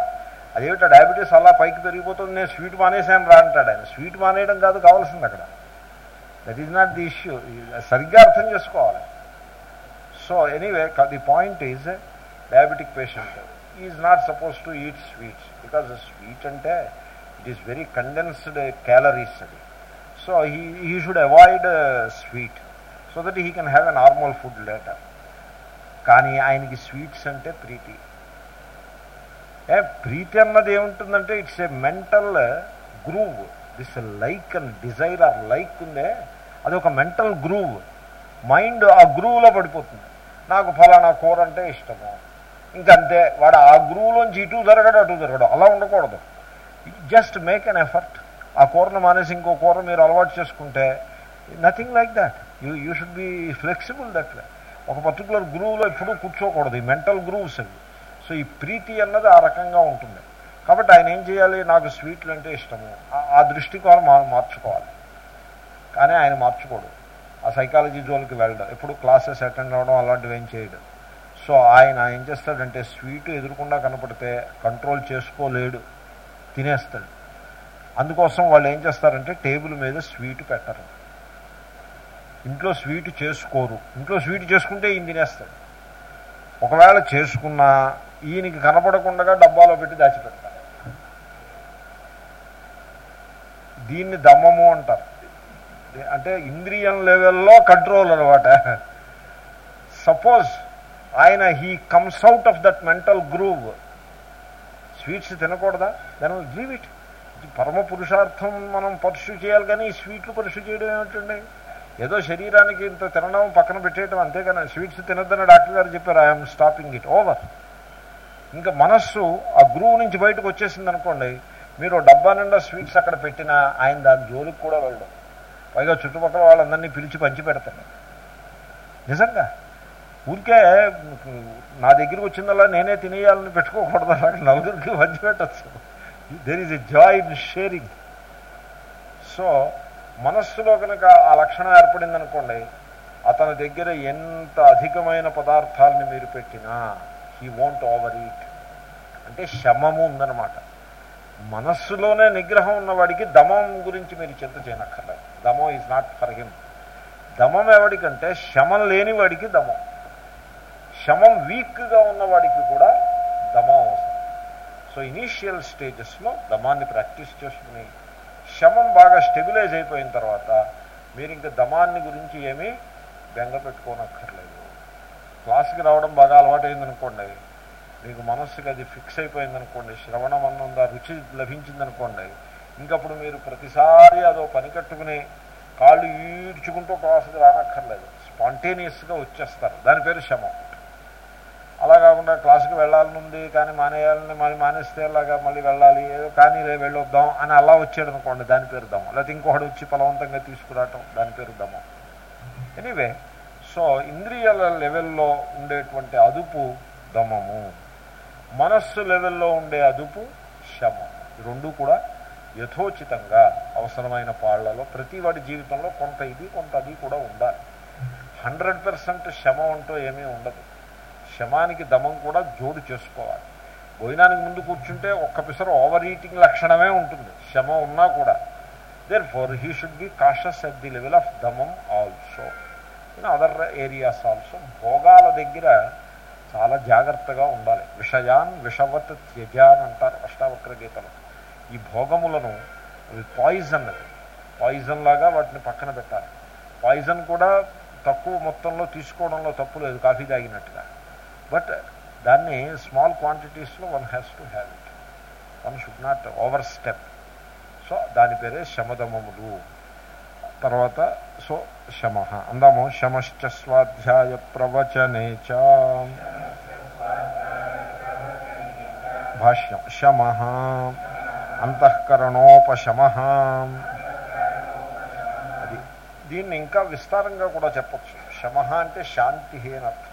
అదేమిటి డయాబెటీస్ అలా పైకి పెరిగిపోతుంది నేను స్వీట్ మానేసాను రా అంటాడు ఆయన. స్వీట్ మానేయడం కాదు కావాల్సింది అక్కడ. That is not the issue సరిగ్గా అర్థం చేసుకోవాలి. So anyway the point is diabetic patient is not suppose to eat sweets because sweet అంటే it is very condensed calories అది so he he should avoid sweet so that he can have a normal food later కానీ ఆయనకి స్వీట్స్ అంటే ప్రీతి. ఏ ప్రీతి అన్నది ఏముంటుందంటే it's a mental groove this like and desire or like ఉందే అది ఒక మెంటల్ గ్రూవ్ మైండ్ ఆ గ్రూవ్లో పడిపోతుంది. నాకు ఫలానా కూర అంటే ఇష్టము. ఇంకంతే. వాడు ఆ గురువులోంచి ఇటు జరగడు అటు జరగడు. అలా ఉండకూడదు. జస్ట్ మేక్ అన్ ఎఫర్ట్ ఆ కూరను మానేసి ఇంకో కూర మీరు అలవాటు చేసుకుంటే nothing like that you you should be flexible that ఒక పర్టికులర్ గురువులో ఎప్పుడూ కూర్చోకూడదు. ఈ మెంటల్ గ్రూవ్స్ అవి. సో ఈ ప్రీతి అన్నది ఆ రకంగా ఉంటుంది. కాబట్టి ఆయన ఏం చేయాలి? నాకు స్వీట్లు అంటే ఇష్టము. ఆ దృష్టికోణం మార్చుకోవాలి. కానీ ఆయన మార్చుకోడు. ఆ సైకాలజీ జోన్కి వెళ్ళడం. ఎప్పుడు క్లాసెస్ అటెండ్ అవ్వడం అలాంటివి ఏం చేయడం. సో ఆయన ఏం చేస్తాడంటే స్వీట్ ఎదురకుండా కనపడితే కంట్రోల్ చేసుకోలేడు తినేస్తాడు. అందుకోసం వాళ్ళు ఏం చేస్తారంటే టేబుల్ మీద స్వీట్ పెట్టరు. ఇంట్లో స్వీట్ చేసుకోరు. ఇంట్లో స్వీట్ చేసుకుంటే ఈయన తినేస్తాడు. ఒకవేళ చేసుకున్నా ఈయనకి కనపడకుండా డబ్బాలో పెట్టి దాచిపెడతారు దీన్ని దమ్మము అంటారు. అంటే ఇంద్రియం లెవెల్లో కంట్రోల్ అనమాట. సపోజ్ ఆయన he comes out of that mental groove sweets తినకూడదా? Then leave it పరమ పురుషార్థం మనం పరుషు చేయాలి కానీ ఈ స్వీట్లు పరుషు చేయడం ఏమిటండి? ఏదో శరీరానికి ఇంత తినడం పక్కన పెట్టేయడం అంతేగాని స్వీట్స్ తినద్దని డాక్టర్ గారు చెప్పారు ఐఎమ్ స్టాపింగ్ ఇట్ ఓవర్ ఇంకా మనస్సు ఆ గ్రూవ్ నుంచి బయటకు వచ్చేసింది అనుకోండి మీరు డబ్బా నిండా స్వీట్స్ అక్కడ పెట్టినా ఆయన దాని జోలికి కూడా వెళ్ళడం. పైగా చుట్టుపక్కల వాళ్ళందరినీ పిలిచి పంచి పెడతాడు. నిజంగా? ఊరికే నా దగ్గరికి వచ్చిందల్లా నేనే తినేయాలని పెట్టుకోకూడదు అలాగే నలుగురికి మధ్య పెట్టచ్చు. There is a joy in sharing so మనస్సులో కనుక ఆ లక్షణం ఏర్పడిందనుకోండి అతని దగ్గర ఎంత అధికమైన పదార్థాలని మీరు పెట్టినా హీ వోంట్ ఓవర్ ఈట్ అంటే శమము ఉందన్నమాట. మనస్సులోనే నిగ్రహం ఉన్నవాడికి దమం గురించి మీరు చింత చేయనక్కర్లేదు. దమం ఈజ్ నాట్ ఫర్ హిమ్ దమం ఎవడికంటే శమం లేని వాడికి దమం. శమం వీక్గా ఉన్నవాడికి కూడా దమం అవసరం. సో ఇనీషియల్ స్టేజెస్లో దమాన్ని ప్రాక్టీస్ చేసుకుని శమం బాగా స్టెబిలైజ్ అయిపోయిన తర్వాత మీరు ఇంకా దమాన్ని గురించి ఏమీ బెంగ పెట్టుకోనక్కర్లేదు. క్లాస్కి రావడం బాగా అలవాటైందనుకోండి మీకు మనస్సుకి అది ఫిక్స్ అయిపోయిందనుకోండి శ్రవణం అన్నందా రుచి లభించిందనుకోండి ఇంకప్పుడు మీరు ప్రతిసారి అదో పని కట్టుకుని కాళ్ళు ఈడ్చుకుంటూ క్లాసుకి రానక్కర్లేదు. స్పాంటేనియస్గా వచ్చేస్తారు. దాని పేరు శమం అలా కాకుండా క్లాసుకి వెళ్ళాలనుంది కానీ మానేయాలని మళ్ళీ మానేస్తే అలాగా మళ్ళీ వెళ్ళాలి ఏదో కానీ లే వెళ్ళొద్దాం అని అలా వచ్చాడు అనుకోండి దాని పేరు దమ్ము. లేకపోతే ఇంకొకటి వచ్చి బలవంతంగా తీసుకురావటం దాని పేరు దమం ఎనీవే సో ఇంద్రియాల లెవెల్లో ఉండేటువంటి అదుపు దమము మనస్సు లెవెల్లో ఉండే అదుపు శమము రెండు కూడా యథోచితంగా అవసరమైన పాళ్ళలో ప్రతి వాడి జీవితంలో కొంత ఇది కొంత అది కూడా ఉండాలి. హండ్రెడ్ పర్సెంట్ శమ అంటూ ఏమీ ఉండదు. శమానికి దమం కూడా జోడు చేసుకోవాలి. భోజనానికి ముందు కూర్చుంటే ఒక్క పిసరు ఓవర్ ఈటింగ్ లక్షణమే ఉంటుంది. శమ ఉన్నా కూడా. Therefore he should be cautious at the level of దమం also in other areas also భోగాల దగ్గర చాలా జాగ్రత్తగా ఉండాలి. విషయాన్ విషవత్ త్యజాన్ అంటారు అష్టావక్ర గీతలు. ఈ భోగములను అవి పాయిజన్ అది పాయిజన్ లాగా వాటిని పక్కన పెట్టాలి. పాయిజన్ కూడా తక్కువ మొత్తంలో తీసుకోవడంలో తప్పు లేదు కాఫీ తాగినట్టుగా. బట్ దాన్ని small క్వాంటిటీస్లో one has to have it. One should not overstep so దాని పేరే శమదమములు తర్వాత సో శమ. అందాము శమశ్చ స్వాధ్యాయ ప్రవచనే చ. భాష్యం శమ. అంతఃకరణోపశమ. అది దీన్ని ఇంకా విస్తారంగా కూడా చెప్పచ్చు. శమ అంటే శాంతి అని అర్థం.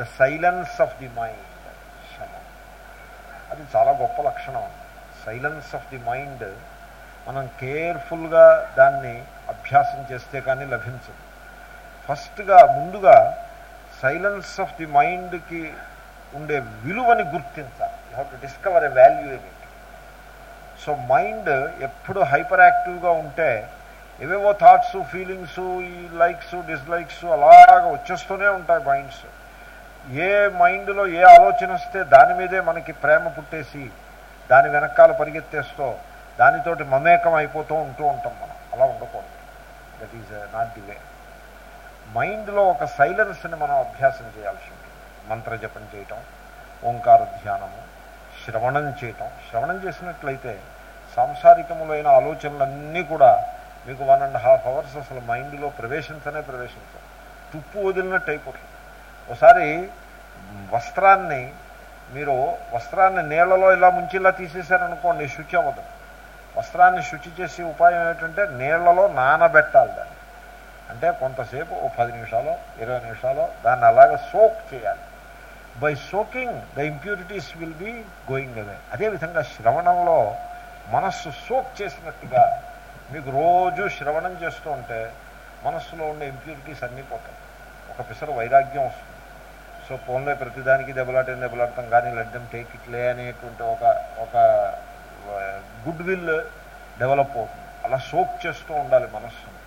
The silence of the mind అది చాలా గొప్ప లక్షణం. సైలెన్స్ ఆఫ్ ది మైండ్ మనం కేర్ఫుల్గా దాన్ని అభ్యాసం చేస్తే కానీ లభించదు. ఫస్ట్గా ముందుగా సైలెన్స్ ఆఫ్ ది మైండ్కి ఉండే విలువని గుర్తించాలి. You have to discover a value in it so mind ఎప్పుడు హైపర్ యాక్టివ్గా ఉంటే ఏవేవో థాట్స్ ఫీలింగ్స్ ఈ లైక్స్ డిస్లైక్స్ అలాగ వచ్చేస్తూనే ఉంటాయి మైండ్స్ ఏ మైండ్లో ఏ ఆలోచన వస్తే దాని మీదే మనకి ప్రేమ పుట్టేసి దాని వెనకాల పరిగెత్తేస్తూ దానితోటి మమేకం అయిపోతూ ఉంటూ ఉంటాం మనం. అలా ఉండకూడదు. That is not the way మైండ్లో ఒక సైలెన్స్ని మనం అభ్యాసం చేయాల్సి ఉంటుంది. మంత్రజపం చేయటం ఓంకార ధ్యానము శ్రవణం చేయటం. శ్రవణం చేసినట్లయితే సాంసారికములైన ఆలోచనలన్నీ కూడా మీకు వన్ అండ్ హాఫ్ అవర్స్ అసలు మైండ్లో ప్రవేశించనే ప్రవేశించాలి తుప్పు వదిలినట్టు అయిపోతుంది. ఒకసారి వస్త్రాన్ని మీరు వస్త్రాన్ని నీళ్ళలో ఇలా ముంచి ఇలా తీసేశారనుకోండి శుచి అవ్వదు. వస్త్రాన్ని శుచి చేసే ఉపాయం ఏమిటంటే నీళ్ళలో నానబెట్టాలి దాన్ని. అంటే కొంతసేపు ఓ పది నిమిషాలు ఇరవై నిమిషాలు దాన్ని అలాగే సోక్ చేయాలి. By soaking the impurities will be going away అదేవిధంగా శ్రవణంలో మనస్సు సోక్ చేసినట్టుగా మీకు రోజు శ్రవణం చేస్తూ ఉంటే మనస్సులో ఉండే ఇంప్యూరిటీస్ అన్నీ పోతాయి. ఒక పిసరు వైరాగ్యం వస్తుంది. సో సో ఫోన్లో ప్రతిదానికి దెబ్బలాటే దెబ్బలాడతాం కానీ లడ్డం టేక్ ఇట్లే అనేటువంటి ఒక ఒక గుడ్ విల్ డెవలప్ అవుతుంది. అలా సోక్ చేస్తూ ఉండాలి మనస్సును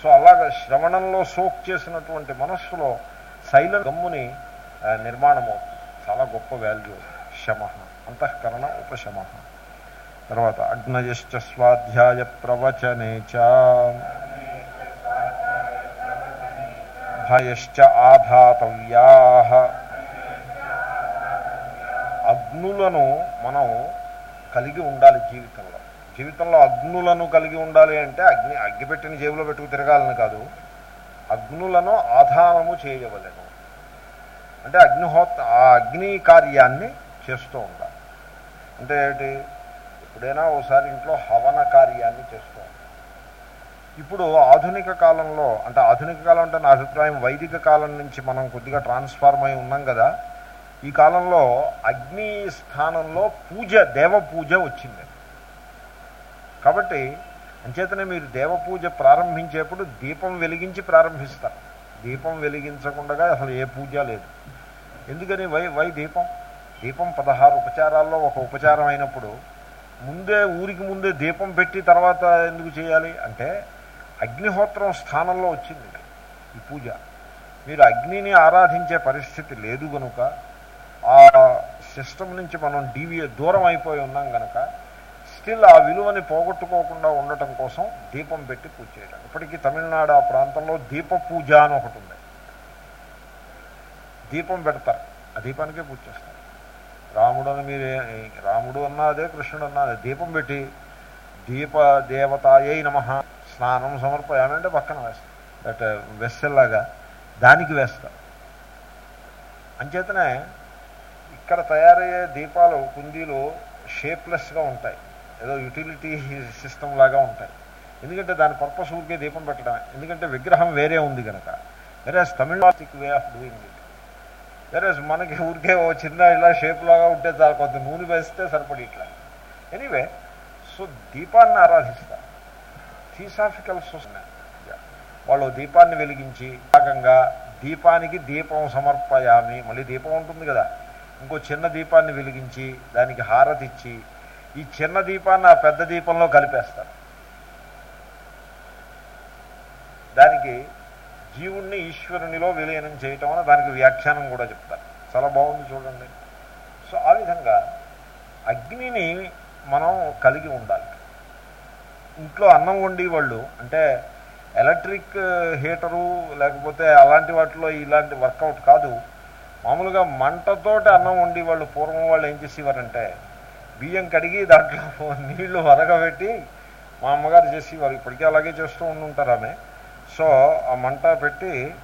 సో అలాగ శ్రవణంలో సోక్ చేసినటువంటి మనస్సులో శైల గమ్ముని నిర్మాణం అవుతుంది. చాలా గొప్ప వాల్యూ శమ అంతఃకరణ ఉపశమ. తర్వాత అగ్నయశ్చ స్వాధ్యాయ ప్రవచనే చ భయశ్చ ఆధాతవ్యా అగ్నులను మనం కలిగి ఉండాలి జీవితంలో. జీవితంలో అగ్నులను కలిగి ఉండాలి అంటే అగ్ని అగ్గిపెట్టిన జేబులో పెట్టుకు తిరగాలని కాదు. అగ్నులను ఆధానము చేయవలేము అంటే అగ్నిహోత్ర ఆ అగ్ని కార్యాన్ని చేస్తూ ఉండాలి. అంటే ఏంటి? ఎప్పుడైనా ఒకసారి ఇంట్లో హవన కార్యాన్ని చేస్తూ ఉంటాం ఇప్పుడు ఆధునిక కాలంలో అంటే ఆధునిక కాలం అంటే నా అభిప్రాయం వైదిక కాలం నుంచి మనం కొద్దిగా ట్రాన్స్ఫార్మ్ అయి ఉన్నాం కదా. ఈ కాలంలో అగ్ని స్థానంలో పూజ దేవ పూజ వచ్చింది. కాబట్టి అంచేతనే మీరు దేవ పూజ ప్రారంభించేప్పుడు దీపం వెలిగించి ప్రారంభిస్తారు. దీపం వెలిగించకుండా అసలు ఏ పూజ లేదు. ఎందుకని? వై వై దీపం? దీపం పదహారు ఉపచారాల్లో ఒక ఉపచారం అయినప్పుడు ముందే ఊరికి ముందే దీపం పెట్టి తర్వాత ఎందుకు చేయాలి? అంటే అగ్నిహోత్రం స్థానంలో వచ్చింది. ఈ పూజ. మీరు అగ్నిని ఆరాధించే పరిస్థితి లేదు కనుక ఆ సిస్టమ్ నుంచి మనం డీవీ దూరం అయిపోయి ఉన్నాం కనుక స్టిల్ ఆ విలువని పోగొట్టుకోకుండా ఉండటం కోసం దీపం పెట్టి పూజ చేయడం ఇప్పటికీ తమిళనాడు ఆ ప్రాంతంలో దీప పూజ అని ఒకటి ఉంది. దీపం పెడతారు. ఆ దీపానికే పూజ చేస్తారు. రాముడు అని మీరే రాముడు అన్నా అదే కృష్ణుడు అన్నా అదే. దీపం పెట్టి దీప దేవతాయై నమ. స్నానం సమర్పయానంటే పక్కన వేస్తాం. దట్ uh, వెస్సెల్లాగా దానికి వేస్తాం. అంచేతనే ఇక్కడ తయారయ్యే దీపాలు కుందీలు షేప్లెస్గా ఉంటాయి. ఏదో యూటిలిటీ సిస్టమ్ లాగా ఉంటాయి. ఎందుకంటే దాని పర్పస్ ఊరికే దీపం పెట్టడమే. ఎందుకంటే విగ్రహం వేరే ఉంది కనుక వేరే తమిళనాటిక్ వే ఆఫ్ డూయింగ్ ఇట్ వేరే మనకి ఊరికే ఓ చిన్న ఇలా షేప్ లాగా ఉంటే చాలా కొంత నూనె వేస్తే సరిపడి ఇట్లా ఎనీవే సో దీపాన్ని ఆరాధిస్తారు థీసాఫికల్ సొసైటీ వాళ్ళు దీపాన్ని వెలిగించి భాగంగా దీపానికి దీపం సమర్పయామి. మళ్ళీ దీపం ఉంటుంది కదా. ఇంకో చిన్న దీపాన్ని వెలిగించి దానికి హారతి ఇచ్చి ఈ చిన్న దీపాన్ని ఆ పెద్ద దీపంలో కలిపేస్తారు. దానికి జీవుణ్ణి ఈశ్వరునిలో విలీనం చేయటం అని దానికి వ్యాఖ్యానం కూడా చెప్తారు. చాలా బాగుంది చూడండి. సో ఆ విధంగా అగ్నిని మనం కలిగి ఉండాలి. ఇంట్లో అన్నం వండేవాళ్ళు. అంటే ఎలక్ట్రిక్ హీటరు లేకపోతే అలాంటి వాటిలో ఇలాంటి వర్కౌట్ కాదు. మామూలుగా మంటతోటి అన్నం వండేవాళ్ళు. పూర్వం వాళ్ళు ఏం చేసేవారంటే బియ్యం కడిగి దాంట్లో నీళ్ళు వరగబెట్టి మా అమ్మగారు చేసేవారు. ఇప్పటికీ అలాగే చేస్తూ ఉండుంటారు ఆమె. సో ఆ మంట పెట్టి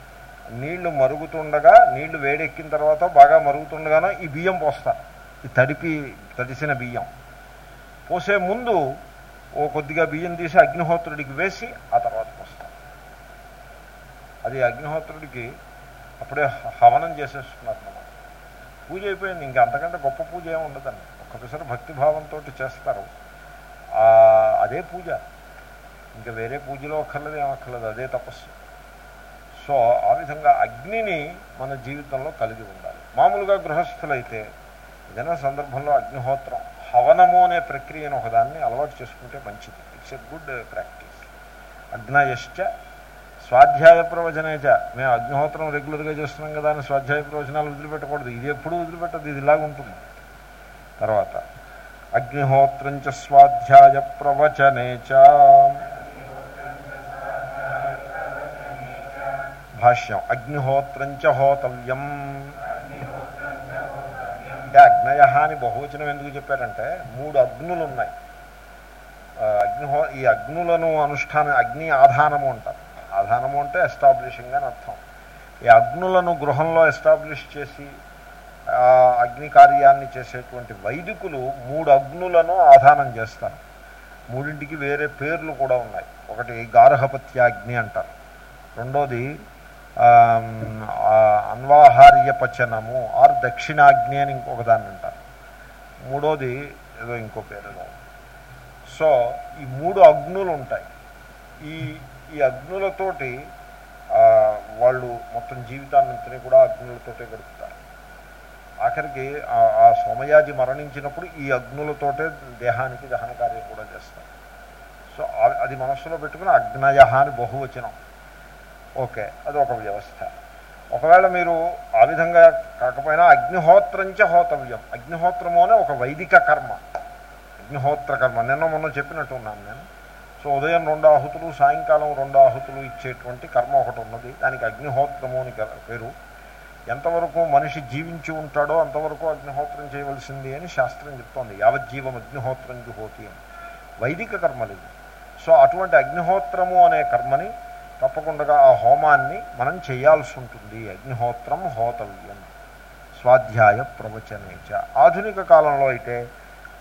నీళ్ళు మరుగుతుండగా నీళ్ళు వేడెక్కిన తర్వాత బాగా మరుగుతుండగానే ఈ బియ్యం పోస్తారు ఈ తడిపి తడిసిన బియ్యం. పోసే ముందు ఓ కొద్దిగా బియ్యం తీసి అగ్నిహోత్రుడికి వేసి ఆ తర్వాత పోస్తారు అది అగ్నిహోత్రుడికి అప్పుడే హ- హవనం చేసేస్తున్నారు మనం పూజ అయిపోయింది. ఇంకా అంతకంటే గొప్ప పూజ ఏమి ఉండదండి. ఒక్కొక్కసారి భక్తిభావంతో చేస్తారు. అదే పూజ. ఇంకా వేరే పూజలో అక్కర్లేదు ఏమక్కర్లేదు అదే తపస్సు. సో ఆ విధంగా అగ్నిని మన జీవితంలో కలిగి ఉండాలి. మామూలుగా గృహస్థులైతే ఏదైనా సందర్భంలో అగ్నిహోత్రం హవనము అనే ప్రక్రియను ఒకదాన్ని అలవాటు చేసుకుంటే మంచిది ఇట్స్ ఎ గుడ్ ప్రాక్టీస్ అగ్నయశ్చ స్వాధ్యాయ ప్రవచనేచ మేము అగ్నిహోత్రం రెగ్యులర్గా చేస్తున్నాం కదా అని స్వాధ్యాయ ప్రవచనాలు వదిలిపెట్టకూడదు ఇది ఎప్పుడు వదిలిపెట్టదు ఇది ఇలాగుంటుంది తర్వాత అగ్నిహోత్రంచ స్వాధ్యాయ ప్రవచనేచ భాష్యం అగ్నిహోత్రంచ హోతవ్యం అంటే అగ్నయ అని బహువచనం ఎందుకు చెప్పారంటే మూడు అగ్నులు ఉన్నాయి. అగ్నిహో ఈ అగ్నులను అనుష్ఠానం అగ్ని ఆధానము అంటారు. ఆధానము అంటే ఎస్టాబ్లిషింగ్ అని అర్థం. ఈ అగ్నులను గృహంలో ఎస్టాబ్లిష్ చేసి అగ్ని కార్యాన్ని చేసేటువంటి వైదికులు మూడు అగ్నులను ఆధానం చేస్తారు. మూడింటికి వేరే పేర్లు కూడా ఉన్నాయి. ఒకటి గార్హపత్యాగ్ని అంటారు. రెండోది ఆమ్, అన్వాహార్య పచనము ఆర్ దక్షిణాగ్ని అని ఇంకొకదాన్ని అంటారు. మూడోది ఏదో ఇంకో పేరులో. సో ఈ మూడు అగ్నులు ఉంటాయి. ఈ ఈ అగ్నులతోటి వాళ్ళు మొత్తం జీవితాన్నంతని కూడా అగ్నులతోటే గడుపుతారు. ఆఖరికి ఆ సోమయాజి మరణించినప్పుడు ఈ అగ్నులతోటే దేహానికి దహన కార్యం కూడా చేస్తారు. సో అది మనస్సులో పెట్టుకుని అగ్నయ అని బహువచనం. ఓకే అది ఒక వ్యవస్థ. ఒకవేళ మీరు ఆ విధంగా కాకపోయినా అగ్నిహోత్రంచ హోతవ్యం. అగ్నిహోత్రము అనే ఒక వైదిక కర్మ. అగ్నిహోత్ర కర్మ. నిన్న మొన్న చెప్పినట్టున్నాను నేను. సో ఉదయం రెండు ఆహుతులు సాయంకాలం రెండు ఆహుతులు ఇచ్చేటువంటి కర్మ ఒకటి ఉన్నది. దానికి అగ్నిహోత్రము అని పేరు. ఎంతవరకు మనిషి జీవించి ఉంటాడో అంతవరకు అగ్నిహోత్రం చేయవలసింది అని శాస్త్రం చెప్తోంది. యావజ్జీవం అగ్నిహోత్రం జుహోతి అని. వైదిక కర్మలు సో అటువంటి అగ్నిహోత్రము అనే కర్మని తప్పకుండా ఆ హోమాన్ని మనం చేయాల్సి ఉంటుంది. అగ్నిహోత్రం హోతవ్యం స్వాధ్యాయ ప్రవచనేచ ఆధునిక కాలంలో అయితే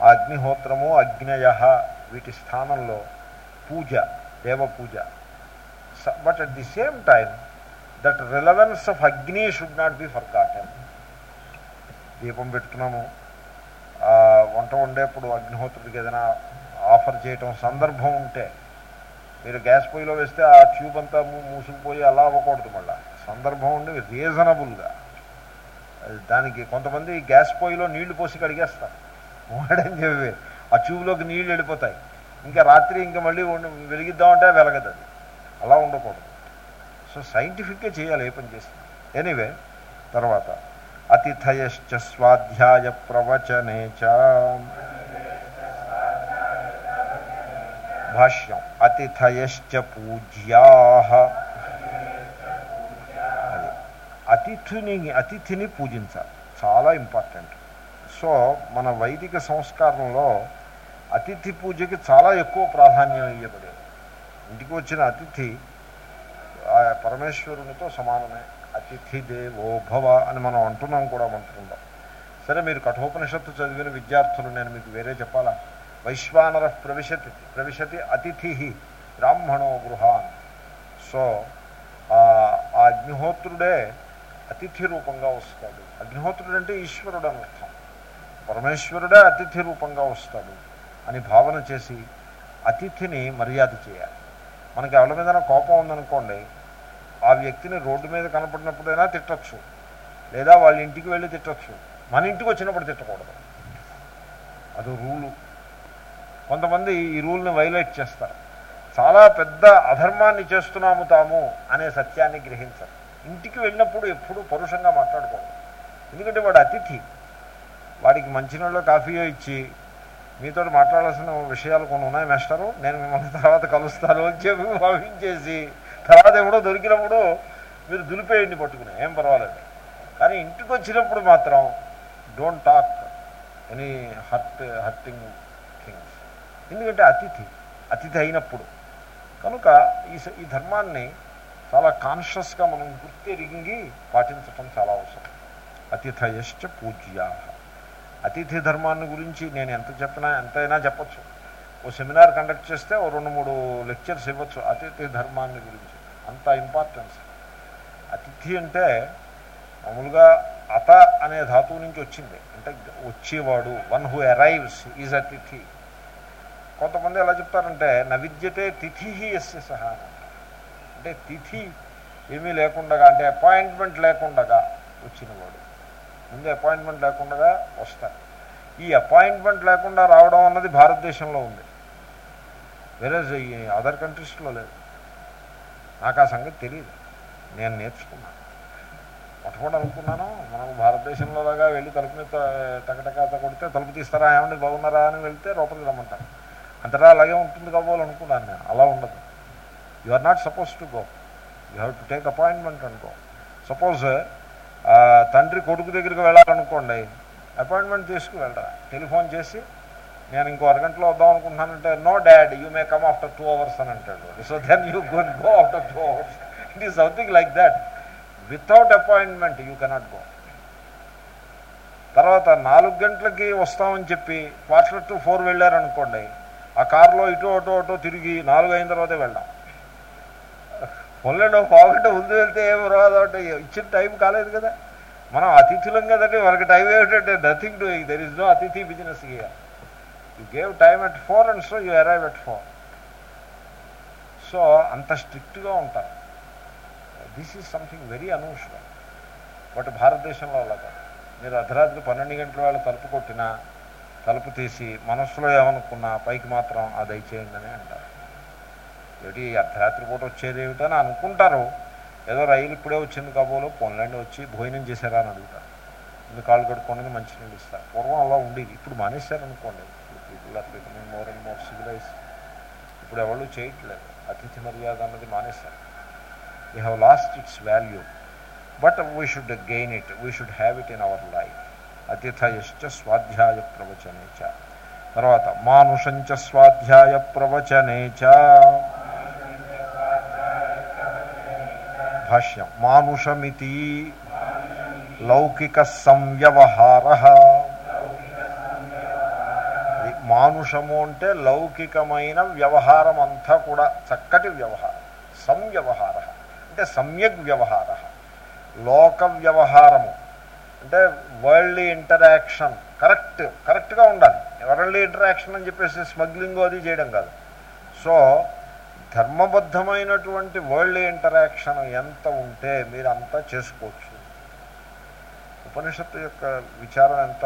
ఆ అగ్నిహోత్రము అగ్నయ వీటి స్థానంలో పూజ దేవ పూజ but at the same time that relevance of Agni should not be for cotton దీపం పెట్టుకున్నాము. వంట వండేప్పుడు అగ్నిహోత్రుడికి ఏదైనా ఆఫర్ చేయటం సందర్భం ఉంటే మీరు గ్యాస్ పొయ్యిలో వేస్తే ఆ ట్యూబ్ అంతా మూసుకుపోయి అలా అవ్వకూడదు మళ్ళీ. సందర్భం ఉండి రీజనబుల్గా. దానికి కొంతమంది గ్యాస్ పొయ్యిలో నీళ్ళు పోసి కడిగేస్తారు. వాడని చెప్పి ఆ ట్యూబ్లోకి నీళ్ళు వెళ్ళిపోతాయి. ఇంకా రాత్రి ఇంకా మళ్ళీ వెలిగిద్దామంటే వెలగదు అది. అలా ఉండకూడదు. సో సైంటిఫిక్గా చేయాలి ఏ పని చేస్తుంది ఎనీవే తర్వాత. అతిథయశ్చ స్వాధ్యాయ ప్రవచనే భాష్యం అతిథయశ్చ పూజ్యా అది అతిథిని అతిథిని పూజించాలి చాలా ఇంపార్టెంట్ సో మన వైదిక సంస్కారంలో అతిథి పూజకి చాలా ఎక్కువ ప్రాధాన్యం ఇవ్వబడేది ఇంటికి వచ్చిన అతిథి పరమేశ్వరునితో సమానమే. అతిథి దేవో భవ అని మనం అంటున్నాం కూడా మంత్రంలో సరే మీరు కఠోపనిషత్తు చదివిన విద్యార్థులు నేను మీకు వేరే చెప్పాలా? వైశ్వానర ప్రవిశతి ప్రవిశతి అతిథి బ్రాహ్మణో గృహాన్ సో ఆ అగ్నిహోత్రుడే అతిథి రూపంగా వస్తాడు। అగ్నిహోత్రుడు అంటే ఈశ్వరుడు అనర్థం అర్థం। పరమేశ్వరుడే అతిథి రూపంగా వస్తాడు అని భావన చేసి అతిథిని మర్యాద చేయాలి. మనకి ఎవరి మీద కోపం ఉందనుకోండి ఆ వ్యక్తిని రోడ్డు మీద కనపడినప్పుడైనా తిట్టచ్చు. లేదా వాళ్ళ ఇంటికి వెళ్ళి తిట్టచ్చు. మన ఇంటికి వచ్చినప్పుడు తిట్టకూడదు. అది రూలు. కొంతమంది ఈ రూల్ని వైలేట్ చేస్తారు. చాలా పెద్ద అధర్మాన్ని చేస్తున్నాము తాము అనే సత్యాన్ని గ్రహించరు. ఇంటికి వెళ్ళినప్పుడు ఎప్పుడు పరుషంగా మాట్లాడకూడదు ఎందుకంటే వాడు అతిథి. వాడికి మంచినీళ్ళు కాఫీయో ఇచ్చి మీతో మాట్లాడాల్సిన విషయాలు కొన్ని ఉన్నాయి మేస్టారు నేను మిమ్మల్ని తర్వాత కలుస్తాను అని చెప్పి భావించేసి తర్వాత ఎప్పుడో దొరికినప్పుడు మీరు దులిపేయండి పట్టుకుని ఏం పర్వాలేదు. కానీ ఇంటికి వచ్చినప్పుడు మాత్రం don't talk any hurt hurting ఎందుకంటే అతిథి అతిథి అయినప్పుడు. కనుక ఈ ఈ ధర్మాన్ని చాలా కాన్షియస్గా మనం గుర్తెరిగి పాటించటం చాలా అవసరం. అతిథయశ్చ పూజ్యా అతిథి ధర్మాన్ని గురించి నేను ఎంత చెప్పినా ఎంతైనా చెప్పచ్చు. ఓ సెమినార్ కండక్ట్ చేస్తే ఓ రెండు మూడు లెక్చర్స్ ఇవ్వచ్చు అతిథి ధర్మాన్ని గురించి. అంత ఇంపార్టెన్స్ అతిథి అంటే మామూలుగా అత అనే ధాతువు నుంచి వచ్చింది. అంటే వచ్చేవాడు. వన్ హూ అరైవ్స్ ఈజ్ అతిథి. కొంతమంది ఎలా చెప్తారంటే నవిద్యతే తిథి ఎస్య సహా. అంటే తిథి ఏమీ లేకుండా అంటే అపాయింట్మెంట్ లేకుండా వచ్చినవాడు. ముందు అపాయింట్మెంట్ లేకుండా వస్తారు ఈ అపాయింట్మెంట్ లేకుండా రావడం అన్నది భారతదేశంలో ఉంది. వేరే అదర్ కంట్రీస్లో లేదు. నాకు ఆ సంగతి తెలియదు నేను నేర్చుకున్నాను మొట్టమొదటి అనుకున్నాను. మనం భారతదేశంలో లాగా వెళ్ళి తలుపు మీద తగటకాత కొడితే తలుపు తీస్తారా ఏమండి బాగున్నారా అని వెళ్తే లోపలికి రమ్మంటారు. అంతటా అలాగే ఉంటుంది కావాలనుకున్నాను నేను. అలా ఉండదు. You are not suppose to go you have to take appointment అనుకో సపోజ్ తండ్రి కొడుకు దగ్గరికి వెళ్ళాలనుకోండి అపాయింట్మెంట్ తీసుకు వెళ్ళరా టెలిఫోన్ చేసి నేను ఇంకో అరగంటలో వద్దాం అనుకుంటున్నానంటే no dad you may come after two hours అని అంటాడు. So then you go go after two hours it is something like that without appointment you cannot go తర్వాత నాలుగు గంటలకి వస్తామని చెప్పి క్వార్టర్ టు ఫోర్ వెళ్ళారనుకోండి ఆ కారులో ఇటు అటు అటు తిరిగి నాలుగు అయిన తర్వాతే వెళ్ళాం. పొల్లెండు పావుగంట ముందు వెళ్తే ఏం రాదు ఇచ్చిన టైం కాలేదు కదా. మనం అతిథులం కదండి వాళ్ళకి టైం ఏమిటంటే nothing to there is no atithi business here you gave time at four and so you arrive at four so అంత స్ట్రిక్ట్గా ఉంటారు this is something very unusual but భారతదేశంలో అలా కాదు. మీరు అర్ధరాత్రి పన్నెండు గంటల వాళ్ళు తలుపు కొట్టినా తలుపు తీసి మనస్సులో ఏమనుకున్నా పైకి మాత్రం ఆ దయచేయండి అంటారు. ఏమిటి అర్ధరాత్రి పూట వచ్చేది ఏమిటని అనుకుంటారు. ఏదో రైలు ఇప్పుడే వచ్చింది కాబోలో పొన్లండి వచ్చి భోజనం చేశారా అని అడుగుతారు. ముందు కాళ్ళు కడుక్కోండి మంచినీళ్ళు ఇస్తారు. పూర్వం అలా ఉండేది. ఇప్పుడు మానేశారనుకోండి. People are becoming more and more civilize ఇప్పుడు ఎవరు చేయట్లేదు. అతిథి మర్యాద అన్నది మానేశారు. We have lost its value but we should gain it we should have it in our life అతిథయశ్చ స్వాధ్యాయ ప్రవచనే చ తర్వాత మానుషంచ స్వాధ్యాయ ప్రవచనే చ। భాష్యం మానుషమితి లౌకిక సంవ్యవహార। మానుషము అంటే లౌకికమైన వ్యవహారం అంతా కూడా చక్కటి వ్యవహారం సంవ్యవహార అంటే సమ్యక్ వ్యవహార లోక వ్యవహారము. అంటే వరల్డ్లీ ఇంటరాక్షన్ కరెక్ట్ కరెక్ట్గా ఉండాలి. వరల్డ్లీ ఇంటరాక్షన్ అని చెప్పేసి స్మగ్లింగ్ అది చేయడం కాదు. సో ధర్మబద్ధమైనటువంటి వరల్డ్ ఇంటరాక్షన్ ఎంత ఉంటే మీరు అంతా చేసుకోవచ్చు. ఉపనిషత్తు యొక్క విచారం ఎంత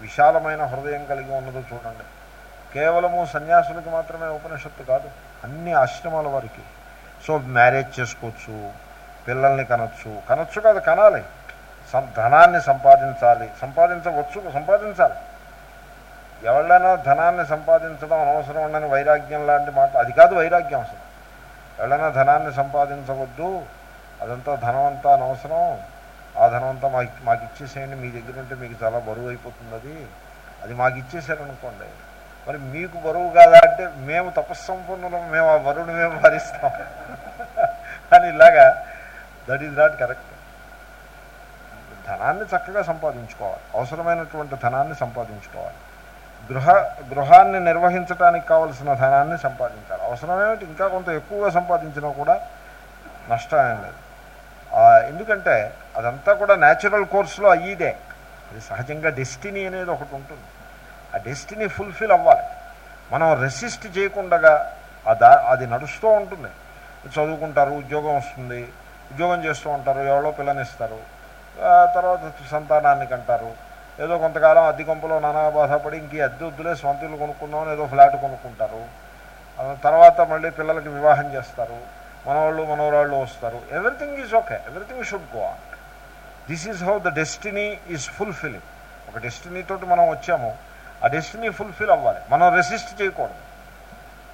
విశాలమైన హృదయం కలిగి ఉన్నదో చూడండి. కేవలము సన్యాసులకు మాత్రమే ఉపనిషత్తు కాదు అన్ని ఆశ్రమాల వారికి. సో మ్యారేజ్ చేసుకోవచ్చు పిల్లల్ని కనొచ్చు. కనొచ్చు కాదు కనాలి. ధనాన్ని సంపాదించాలి. సంపాదించవచ్చు సంపాదించాలి. ఎవళ్ళైనా ధనాన్ని సంపాదించడం అనవసరం ఉండని వైరాగ్యం లాంటి మాట అది కాదు వైరాగ్యం అసలు. ఎవరైనా ధనాన్ని సంపాదించవద్దు అదంతా ధనం అంతా అనవసరం. ఆ ధనం అంతా మాకు మాకు ఇచ్చేసేయండి మీ దగ్గర ఉంటే మీకు చాలా బరువు అయిపోతుంది అది. అది మాకు ఇచ్చేసారనుకోండి మరి మీకు బరువు కాదా అంటే మేము తపస్సంపన్నులం మేము ఆ బరువుని మేము భరిస్తాం. అని ఇలాగా దట్ ఈజ్ నాట్ కరెక్ట్. ధనాన్ని చక్కగా సంపాదించుకోవాలి. అవసరమైనటువంటి ధనాన్ని సంపాదించుకోవాలి. గృహ గృహాన్ని నిర్వహించడానికి కావలసిన ధనాన్ని సంపాదించాలి. అవసరమేమిటి? ఇంకా కొంత ఎక్కువగా సంపాదించినా కూడా నష్టం ఏం లేదు ఎందుకంటే అదంతా కూడా న్యాచురల్ కోర్సులో అయ్యిదే. అది సహజంగా డెస్టినీ అనేది ఒకటి ఉంటుంది. ఆ డెస్టినీ ఫుల్ఫిల్ అవ్వాలి. మనం రెసిస్ట్ చేయకుండా అది నడుస్తూ ఉంటుంది. చదువుకుంటారు ఉద్యోగం వస్తుంది. ఉద్యోగం చేస్తూ ఉంటారు ఎవరో పిల్లనిస్తారు తర్వాత సంతానాన్ని అంటారు ఏదో కొంతకాలం అద్దె కొంపలో నానా బాధపడి ఇంక అద్దె వద్దులే సొంతలు కొనుక్కున్నాం ఏదో ఫ్లాట్ కొనుక్కుంటారు. తర్వాత మళ్ళీ పిల్లలకి వివాహం చేస్తారు. మనవాళ్ళు మనవరాళ్ళు వస్తారు. Everything is okay everything should go on this is how the destiny is fulfilling ఒక డెస్టినీ తోటి మనం వచ్చాము ఆ డెస్టినీ ఫుల్ఫిల్ అవ్వాలి. మనం రెసిస్ట్ చేయకూడదు.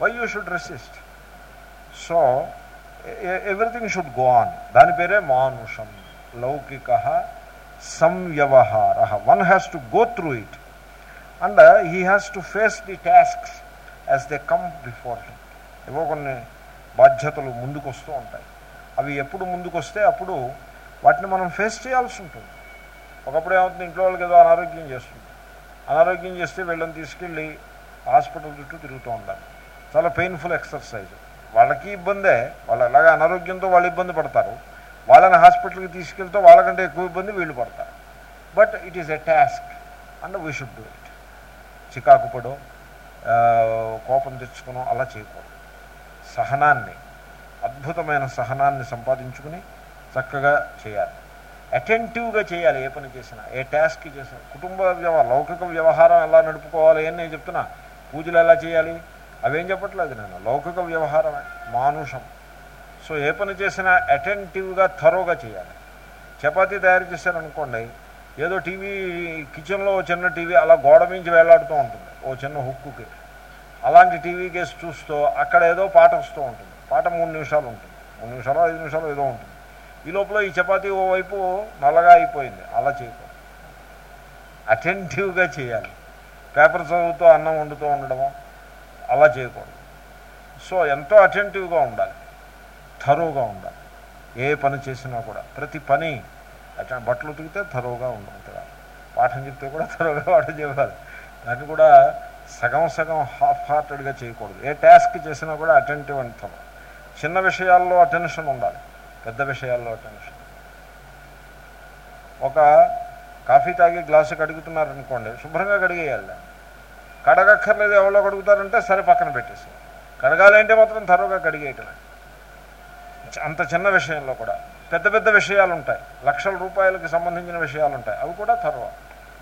Why you should resist so everything should go on దాని పేరే మానుషం. లౌకిక సంవ్యవహార one has to go through it and he has to face the tasks as they come before him ఏవో కొన్ని బాధ్యతలు ముందుకు వస్తూ ఉంటాయి. అవి ఎప్పుడు ముందుకొస్తే అప్పుడు వాటిని మనం ఫేస్ చేయాల్సి ఉంటుంది. ఒకప్పుడు ఏమవుతుంది? ఇంట్లో వాళ్ళకి ఏదో అనారోగ్యం చేస్తుంది. అనారోగ్యం చేస్తే వీళ్ళని తీసుకెళ్ళి హాస్పిటల్ చుట్టూ తిరుగుతూ ఉండాలి. చాలా పెయిన్ఫుల్ ఎక్సర్సైజ్ వాళ్ళకి ఇబ్బందే. వాళ్ళు అలాగే అనారోగ్యంతో వాళ్ళు ఇబ్బంది పడతారు. వాళ్ళని హాస్పిటల్కి తీసుకెళ్తే వాళ్ళకంటే ఎక్కువ ఇబ్బంది వీళ్ళు పడతారు. But it is a task and we should do it చికాకు పడో కోపం తెచ్చుకునో అలా చేయకూడదు. సహనాన్ని అద్భుతమైన సహనాన్ని సంపాదించుకుని చక్కగా చేయాలి. అటెంటివ్గా చేయాలి ఏ పని చేసినా ఏ టాస్క్ చేసినా. కుటుంబ వ్యవహారం లౌకిక వ్యవహారం ఎలా నడుపుకోవాలి అని నేను చెప్తున్నా. పూజలు ఎలా చేయాలి? అవేం చెప్పట్లేదు నేను. లౌకిక వ్యవహారమే. మానుషం. సో ఏ పని చేసినా అటెంటివ్గా థరోగా చేయాలి. చపాతీ తయారు చేశారనుకోండి ఏదో టీవీ కిచెన్లో చిన్న టీవీ అలా గోడ మించి వేలాడుతూ ఉంటుంది ఓ చిన్న హుక్కుకి. అలాంటి టీవీ కేసు చూస్తూ అక్కడ ఏదో పాట వస్తూ ఉంటుంది పాట మూడు నిమిషాలు ఉంటుంది మూడు నిమిషాలు ఐదు నిమిషాలు ఏదో ఉంటుంది. ఈ లోపల ఈ చపాతీ ఓవైపు నల్లగా అయిపోయింది అలా చేయకూడదు. అటెంటివ్గా చేయాలి. పేపర్ చదువుతూ అన్నం వండుతూ ఉండడము? అలా చేయకూడదు. సో ఎంతో అటెంటివ్గా ఉండాలి. థరోగా ఉండాలి. ఏ పని చేసినా కూడా ప్రతి పని అట్లా బట్టలు ఉతికితే థరోగా ఉండాలి పాఠం చెప్తే కూడా థరోగా పాఠం చెప్పాలి. దాన్ని కూడా సగం సగం హాఫ్ హార్టెడ్గా చేయకూడదు. ఏ టాస్క్ చేసినా కూడా అటెంటివ్ అంటాం చిన్న విషయాల్లో అటెన్షన్ ఉండాలి. పెద్ద విషయాల్లో అటెన్షన్ ఒక కాఫీ తాగి గ్లాసు కడుగుతున్నారనుకోండి శుభ్రంగా కడిగేయాలి కడగక్కర్లేదు ఎవరో కడుగుతారంటే సరే పక్కన పెట్టేసి కడగాలంటే మాత్రం త్వరగా కడిగేయటమే. అంత చిన్న విషయంలో కూడా. పెద్ద పెద్ద విషయాలు ఉంటాయి లక్షల రూపాయలకు సంబంధించిన విషయాలు ఉంటాయి అవి కూడా thorough.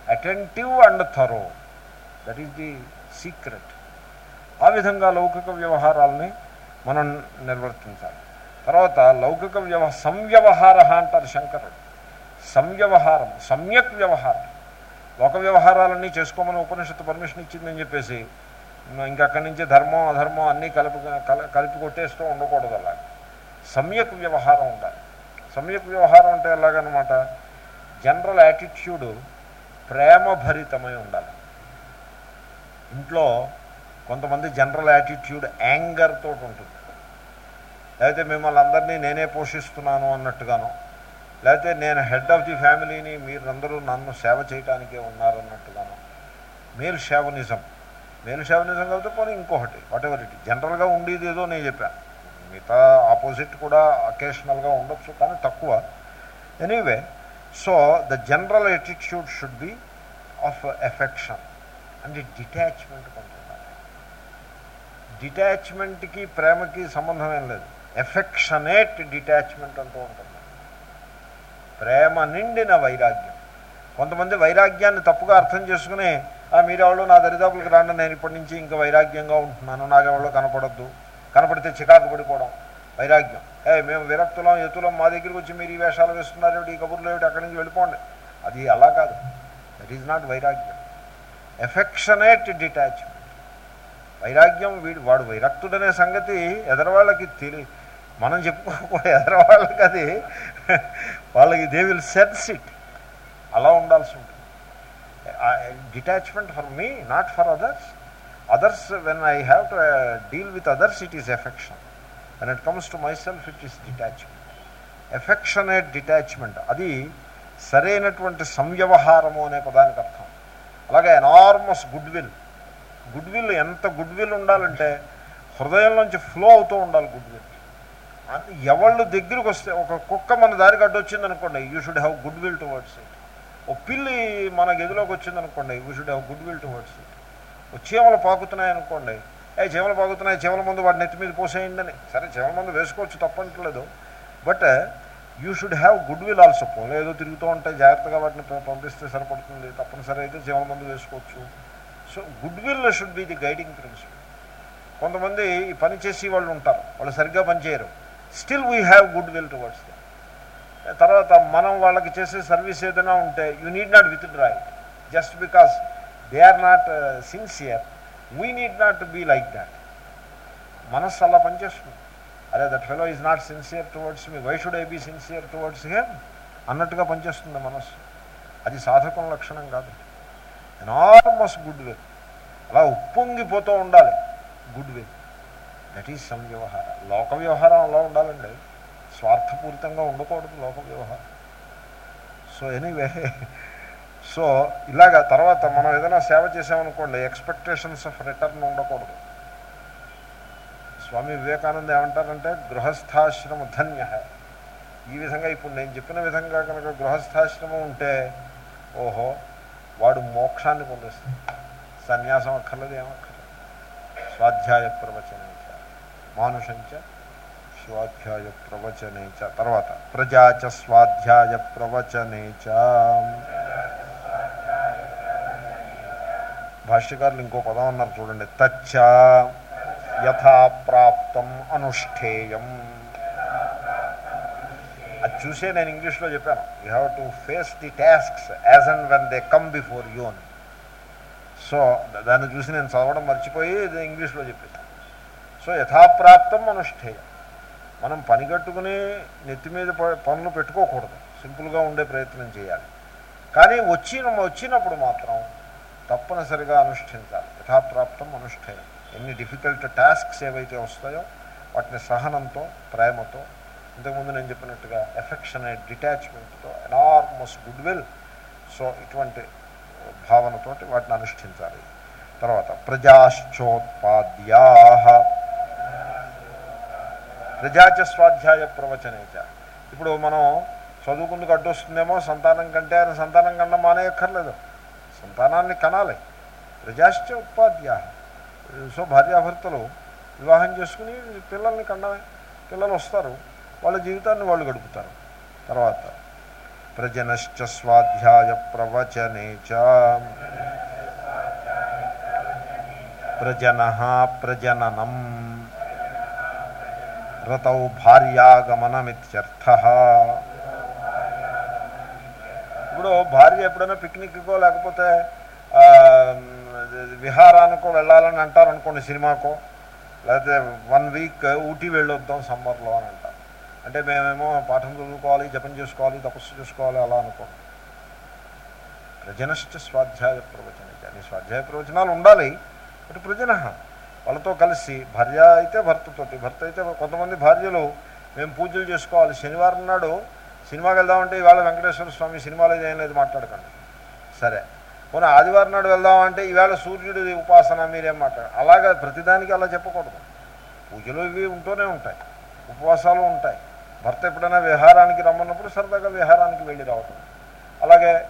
Attentive and thorough. That is the secret. ఆ విధంగా లౌకిక వ్యవహారాలని మనం నిర్వర్తించాలి. తర్వాత లౌకిక వ్యవ సంవ్యవహార అంటారు శంకరుడు. సంవ్యవహారం సమ్యక్ వ్యవహారం. లోక వ్యవహారాలన్నీ చేసుకోమని ఉపనిషత్తు పర్మిషన్ ఇచ్చిందని చెప్పేసి ఇంకా అక్కడి నుంచి ధర్మం అధర్మం అన్నీ కలిపి కల- కలిపి కొట్టేస్తూ ఉండకూడదు అలా సమ్యక్ వ్యవహారం ఉండాలి. సమ్యక్ వ్యవహారం అంటే ఎలాగనమాట? జనరల్ యాటిట్యూడు ప్రేమభరితమై ఉండాలి. ఇంట్లో కొంతమంది జనరల్ యాటిట్యూడ్ యాంగర్ తోటి ఉంటుంది. లేకపోతే మిమ్మల్ని అందరినీ నేనే పోషిస్తున్నాను అన్నట్టుగాను లేకపోతే నేను హెడ్ ఆఫ్ ది ఫ్యామిలీని మీరందరూ నన్ను సేవ చేయడానికే ఉన్నారన్నట్టుగాను. Male chauvinism. మేల్ షావనిజం కాబట్టి పోనీ ఇంకొకటి వాట్ ఎవర్ ఇట్ జనరల్గా ఉండేది ఏదో నేను చెప్పాను మిగతా ఆపోజిట్ కూడా అకేషనల్గా ఉండొచ్చు కానీ తక్కువ. Anyway so the general attitude should be of affection అంటే డిటాచ్మెంట్ కొంటున్నారు డిటాచ్మెంట్కి ప్రేమకి సంబంధం ఏం లేదు. ఎఫెక్షనేట్ డిటాచ్మెంట్ అంటూ ఉంటుంది. ప్రేమ నిండిన వైరాగ్యం. కొంతమంది వైరాగ్యాన్ని తప్పుగా అర్థం చేసుకుని "ఆ, నా దరిదాపులకు రాండి నేను ఇప్పటి నుంచి ఇంకా వైరాగ్యంగా ఉంటున్నాను నాకెవరో కనపడద్దు. కనపడితే చికాకు పడిపోవడం వైరాగ్యం. ఏ మేము విరక్తులం ఎతులం మా దగ్గరికి వచ్చి మీరు ఈ వేషాలు వేస్తున్నారు ఏమిటి ఈ కబుర్లు ఏమిటి అక్కడి నుంచి వెళ్ళిపోండి. అది అలా కాదు. దట్ ఈజ్ నాట్ వైరాగ్యం. ఎఫెక్షనేట్ డిటాచ్మెంట్ వైరాగ్యం వీడు వాడు వైరక్తుడనే సంగతి ఎదరవాళ్ళకి తెలి మనం చెప్పుకోకపోతే ఎదరవాళ్ళకి అది వాళ్ళకి దే విల్ సెన్స్ ఇట్ అలా ఉండాల్సి ఉంటుంది. Detachment for me not for others others when I have to deal with others it is affection when it comes to myself it is detachment affectionate detachment అది సరైనటువంటి సంవ్యవహారము అనే పదానికి అర్థం అలాగే enormous goodwill goodwill ఎంత గుడ్ విల్ ఉండాలంటే హృదయంలోంచి ఫ్లో అవుతూ ఉండాలి గుడ్ విల్ ఎవళ్ళు దగ్గరికి వస్తే ఒక కుక్క మన దారికి అడ్డొచ్చింది అనుకోండి you should have goodwill towards it ఓ పిల్లి మన గదిలోకి వచ్చింది అనుకోండి you should have goodwill towards it చీమలు పాకుతున్నాయి అనుకోండి. ఏ చీమలు పాకుతున్నాయి చీమల మందు వాడి నెత్తి మీద పోసేయండి అని. సరే చీమల మందు వేసుకోవచ్చు తప్పనట్లేదు. But you should have goodwill also. పోలే ఏదో తిరుగుతూ ఉంటాయి జాగ్రత్తగా వాటిని పంపిస్తే సరిపడుతుంది. తప్పనిసరి అయితే చీమల మందు వేసుకోవచ్చు. So goodwill should be the guiding principle. కొంతమంది ఈ పని చేసి వాళ్ళు ఉంటారు. వాళ్ళు సరిగ్గా పనిచేయరు still we have goodwill towards them. తర్వాత మనం వాళ్ళకి చేసే సర్వీస్ ఏదైనా ఉంటే you need not withdraw it. Just because they are not sincere we need not be like that మనస్సు అలా పనిచేస్తుంది అరే that fellow is not sincere towards me why should I be sincere towards him అన్నట్టుగా పనిచేస్తుంది మనస్సు. అది సాధకం లక్షణం కాదు. ఎనార్మస్ గుడ్ వే అలా ఉప్పొంగిపోతూ ఉండాలి. Good way that is some వ్యవహారం లోక వ్యవహారం అలా ఉండాలండి. స్వార్థపూరితంగా ఉండకూడదు లోక వ్యవహారం సో ఎనీవే సో ఇలాగ తర్వాత మనం ఏదైనా సేవ చేసామనుకోండి ఎక్స్పెక్టేషన్స్ ఆఫ్ రిటర్న్ ఉండకూడదు. స్వామి వివేకానంద ఏమంటారంటే గృహస్థాశ్రమ ధన్య. ఈ విధంగా ఇప్పుడు నేను చెప్పిన విధంగా కనుక గృహస్థాశ్రమం ఉంటే ఓహో వాడు మోక్షాన్ని పొందేస్తాడు. సన్యాసం అక్కర్లేదు ఏమక్కర్లేదు స్వాధ్యాయ ప్రవచనంచ మానుషంచ స్వాధ్యాయ ప్రవచనేచ తర్వాత ప్రజాచ స్వాధ్యాయ ప్రవచనేచ భాష్యకారులు ఇంకో పదం అన్నారు చూడండి. తచ్చ యథాప్రాప్తం అనుష్ఠేయం. అది చూసే నేను ఇంగ్లీష్లో చెప్పాను. You have to face the tasks as and when they come before you అని సో దాన్ని చూసి నేను చదవడం మర్చిపోయి ఇది ఇంగ్లీష్లో చెప్పేసాను సో యథాప్రాప్తం అనుష్ఠేయం. మనం పని కట్టుకుని నెత్తి మీద ప- పనులు పెట్టుకోకూడదు. సింపుల్గా ఉండే ప్రయత్నం చేయాలి. కానీ వచ్చిన వచ్చినప్పుడు మాత్రం తప్పనిసరిగా అనుష్ఠించాలి యథాప్రాప్తం అనుష్ఠేయం. ఎన్ని డిఫికల్ట్ టాస్క్స్ ఏవైతే వస్తాయో వాటిని సహనంతో ప్రేమతో ఇంతకుముందు నేను చెప్పినట్టుగా ఎఫెక్షన్ ఎఫెక్షనేట్ డిటాచ్మెంట్తో ఎనార్మస్ గుడ్ విల్ సో ఇటువంటి భావనతోటి వాటిని అనుష్ఠించాలి. తర్వాత ప్రజాశ్చోత్పాద్యా ప్రజాచ స్వాధ్యాయ ప్రవచనేచ ఇప్పుడు మనం చదువుకుందుకు అడ్డొస్తుందేమో సంతానం కంటే ఆయన సంతానం కన్నా మానేయక్కర్లేదు. సంతానాన్ని కనాలి. ప్రజాశ్చ ఉత్పాద్య సో భార్యాభర్తలు వివాహం చేసుకుని పిల్లల్ని కన్నమే పిల్లలు వస్తారు. వాళ్ళ జీవితాన్ని వాళ్ళు గడుపుతారు. తర్వాత ప్రజనశ్చ స్వాధ్యాయ ప్రవచనే చ. ప్రజన ప్రజననం. రతౌ భార్యాగమనమిత్యర్థ. ఇప్పుడు భార్య ఎప్పుడైనా పిక్నిక్కో లేకపోతే విహారానికో వెళ్ళాలని అంటారు అనుకోండి సినిమాకో లేకపోతే వన్ వీక్ ఊటీ వెళ్ళొద్దాం సమ్మర్లో అని అంటారు. అంటే మేమేమో పాఠం చదువుకోవాలి జపం చేసుకోవాలి తపస్సు చేసుకోవాలి అలా అనుకో. ప్రజనష్ట స్వాధ్యాయ ప్రవచన స్వాధ్యాయ ప్రవచనాలు ఉండాలి బట్ ప్రజన వాళ్ళతో కలిసి భార్య అయితే భర్తతోటి భర్త అయితే కొంతమంది భార్యలు మేము పూజలు చేసుకోవాలి. శనివారం నాడు సినిమాకి వెళ్దామంటే ఇవాళ వెంకటేశ్వర స్వామి సినిమాలో ఏం లేదు మాట్లాడకండి. సరే. పోనీ ఆదివారం నాడు వెళ్దామంటే ఈవేళ సూర్యుడి ఉపాసన మీరేం మాట్లాడు అలాగా ప్రతిదానికి అలా చెప్పకూడదు. పూజలు ఇవి ఉంటూనే ఉంటాయి ఉపవాసాలు ఉంటాయి. భర్త ఎప్పుడైనా విహారానికి రమ్మన్నప్పుడు సరదాగా విహారానికి వెళ్ళి రావటం. అలాగే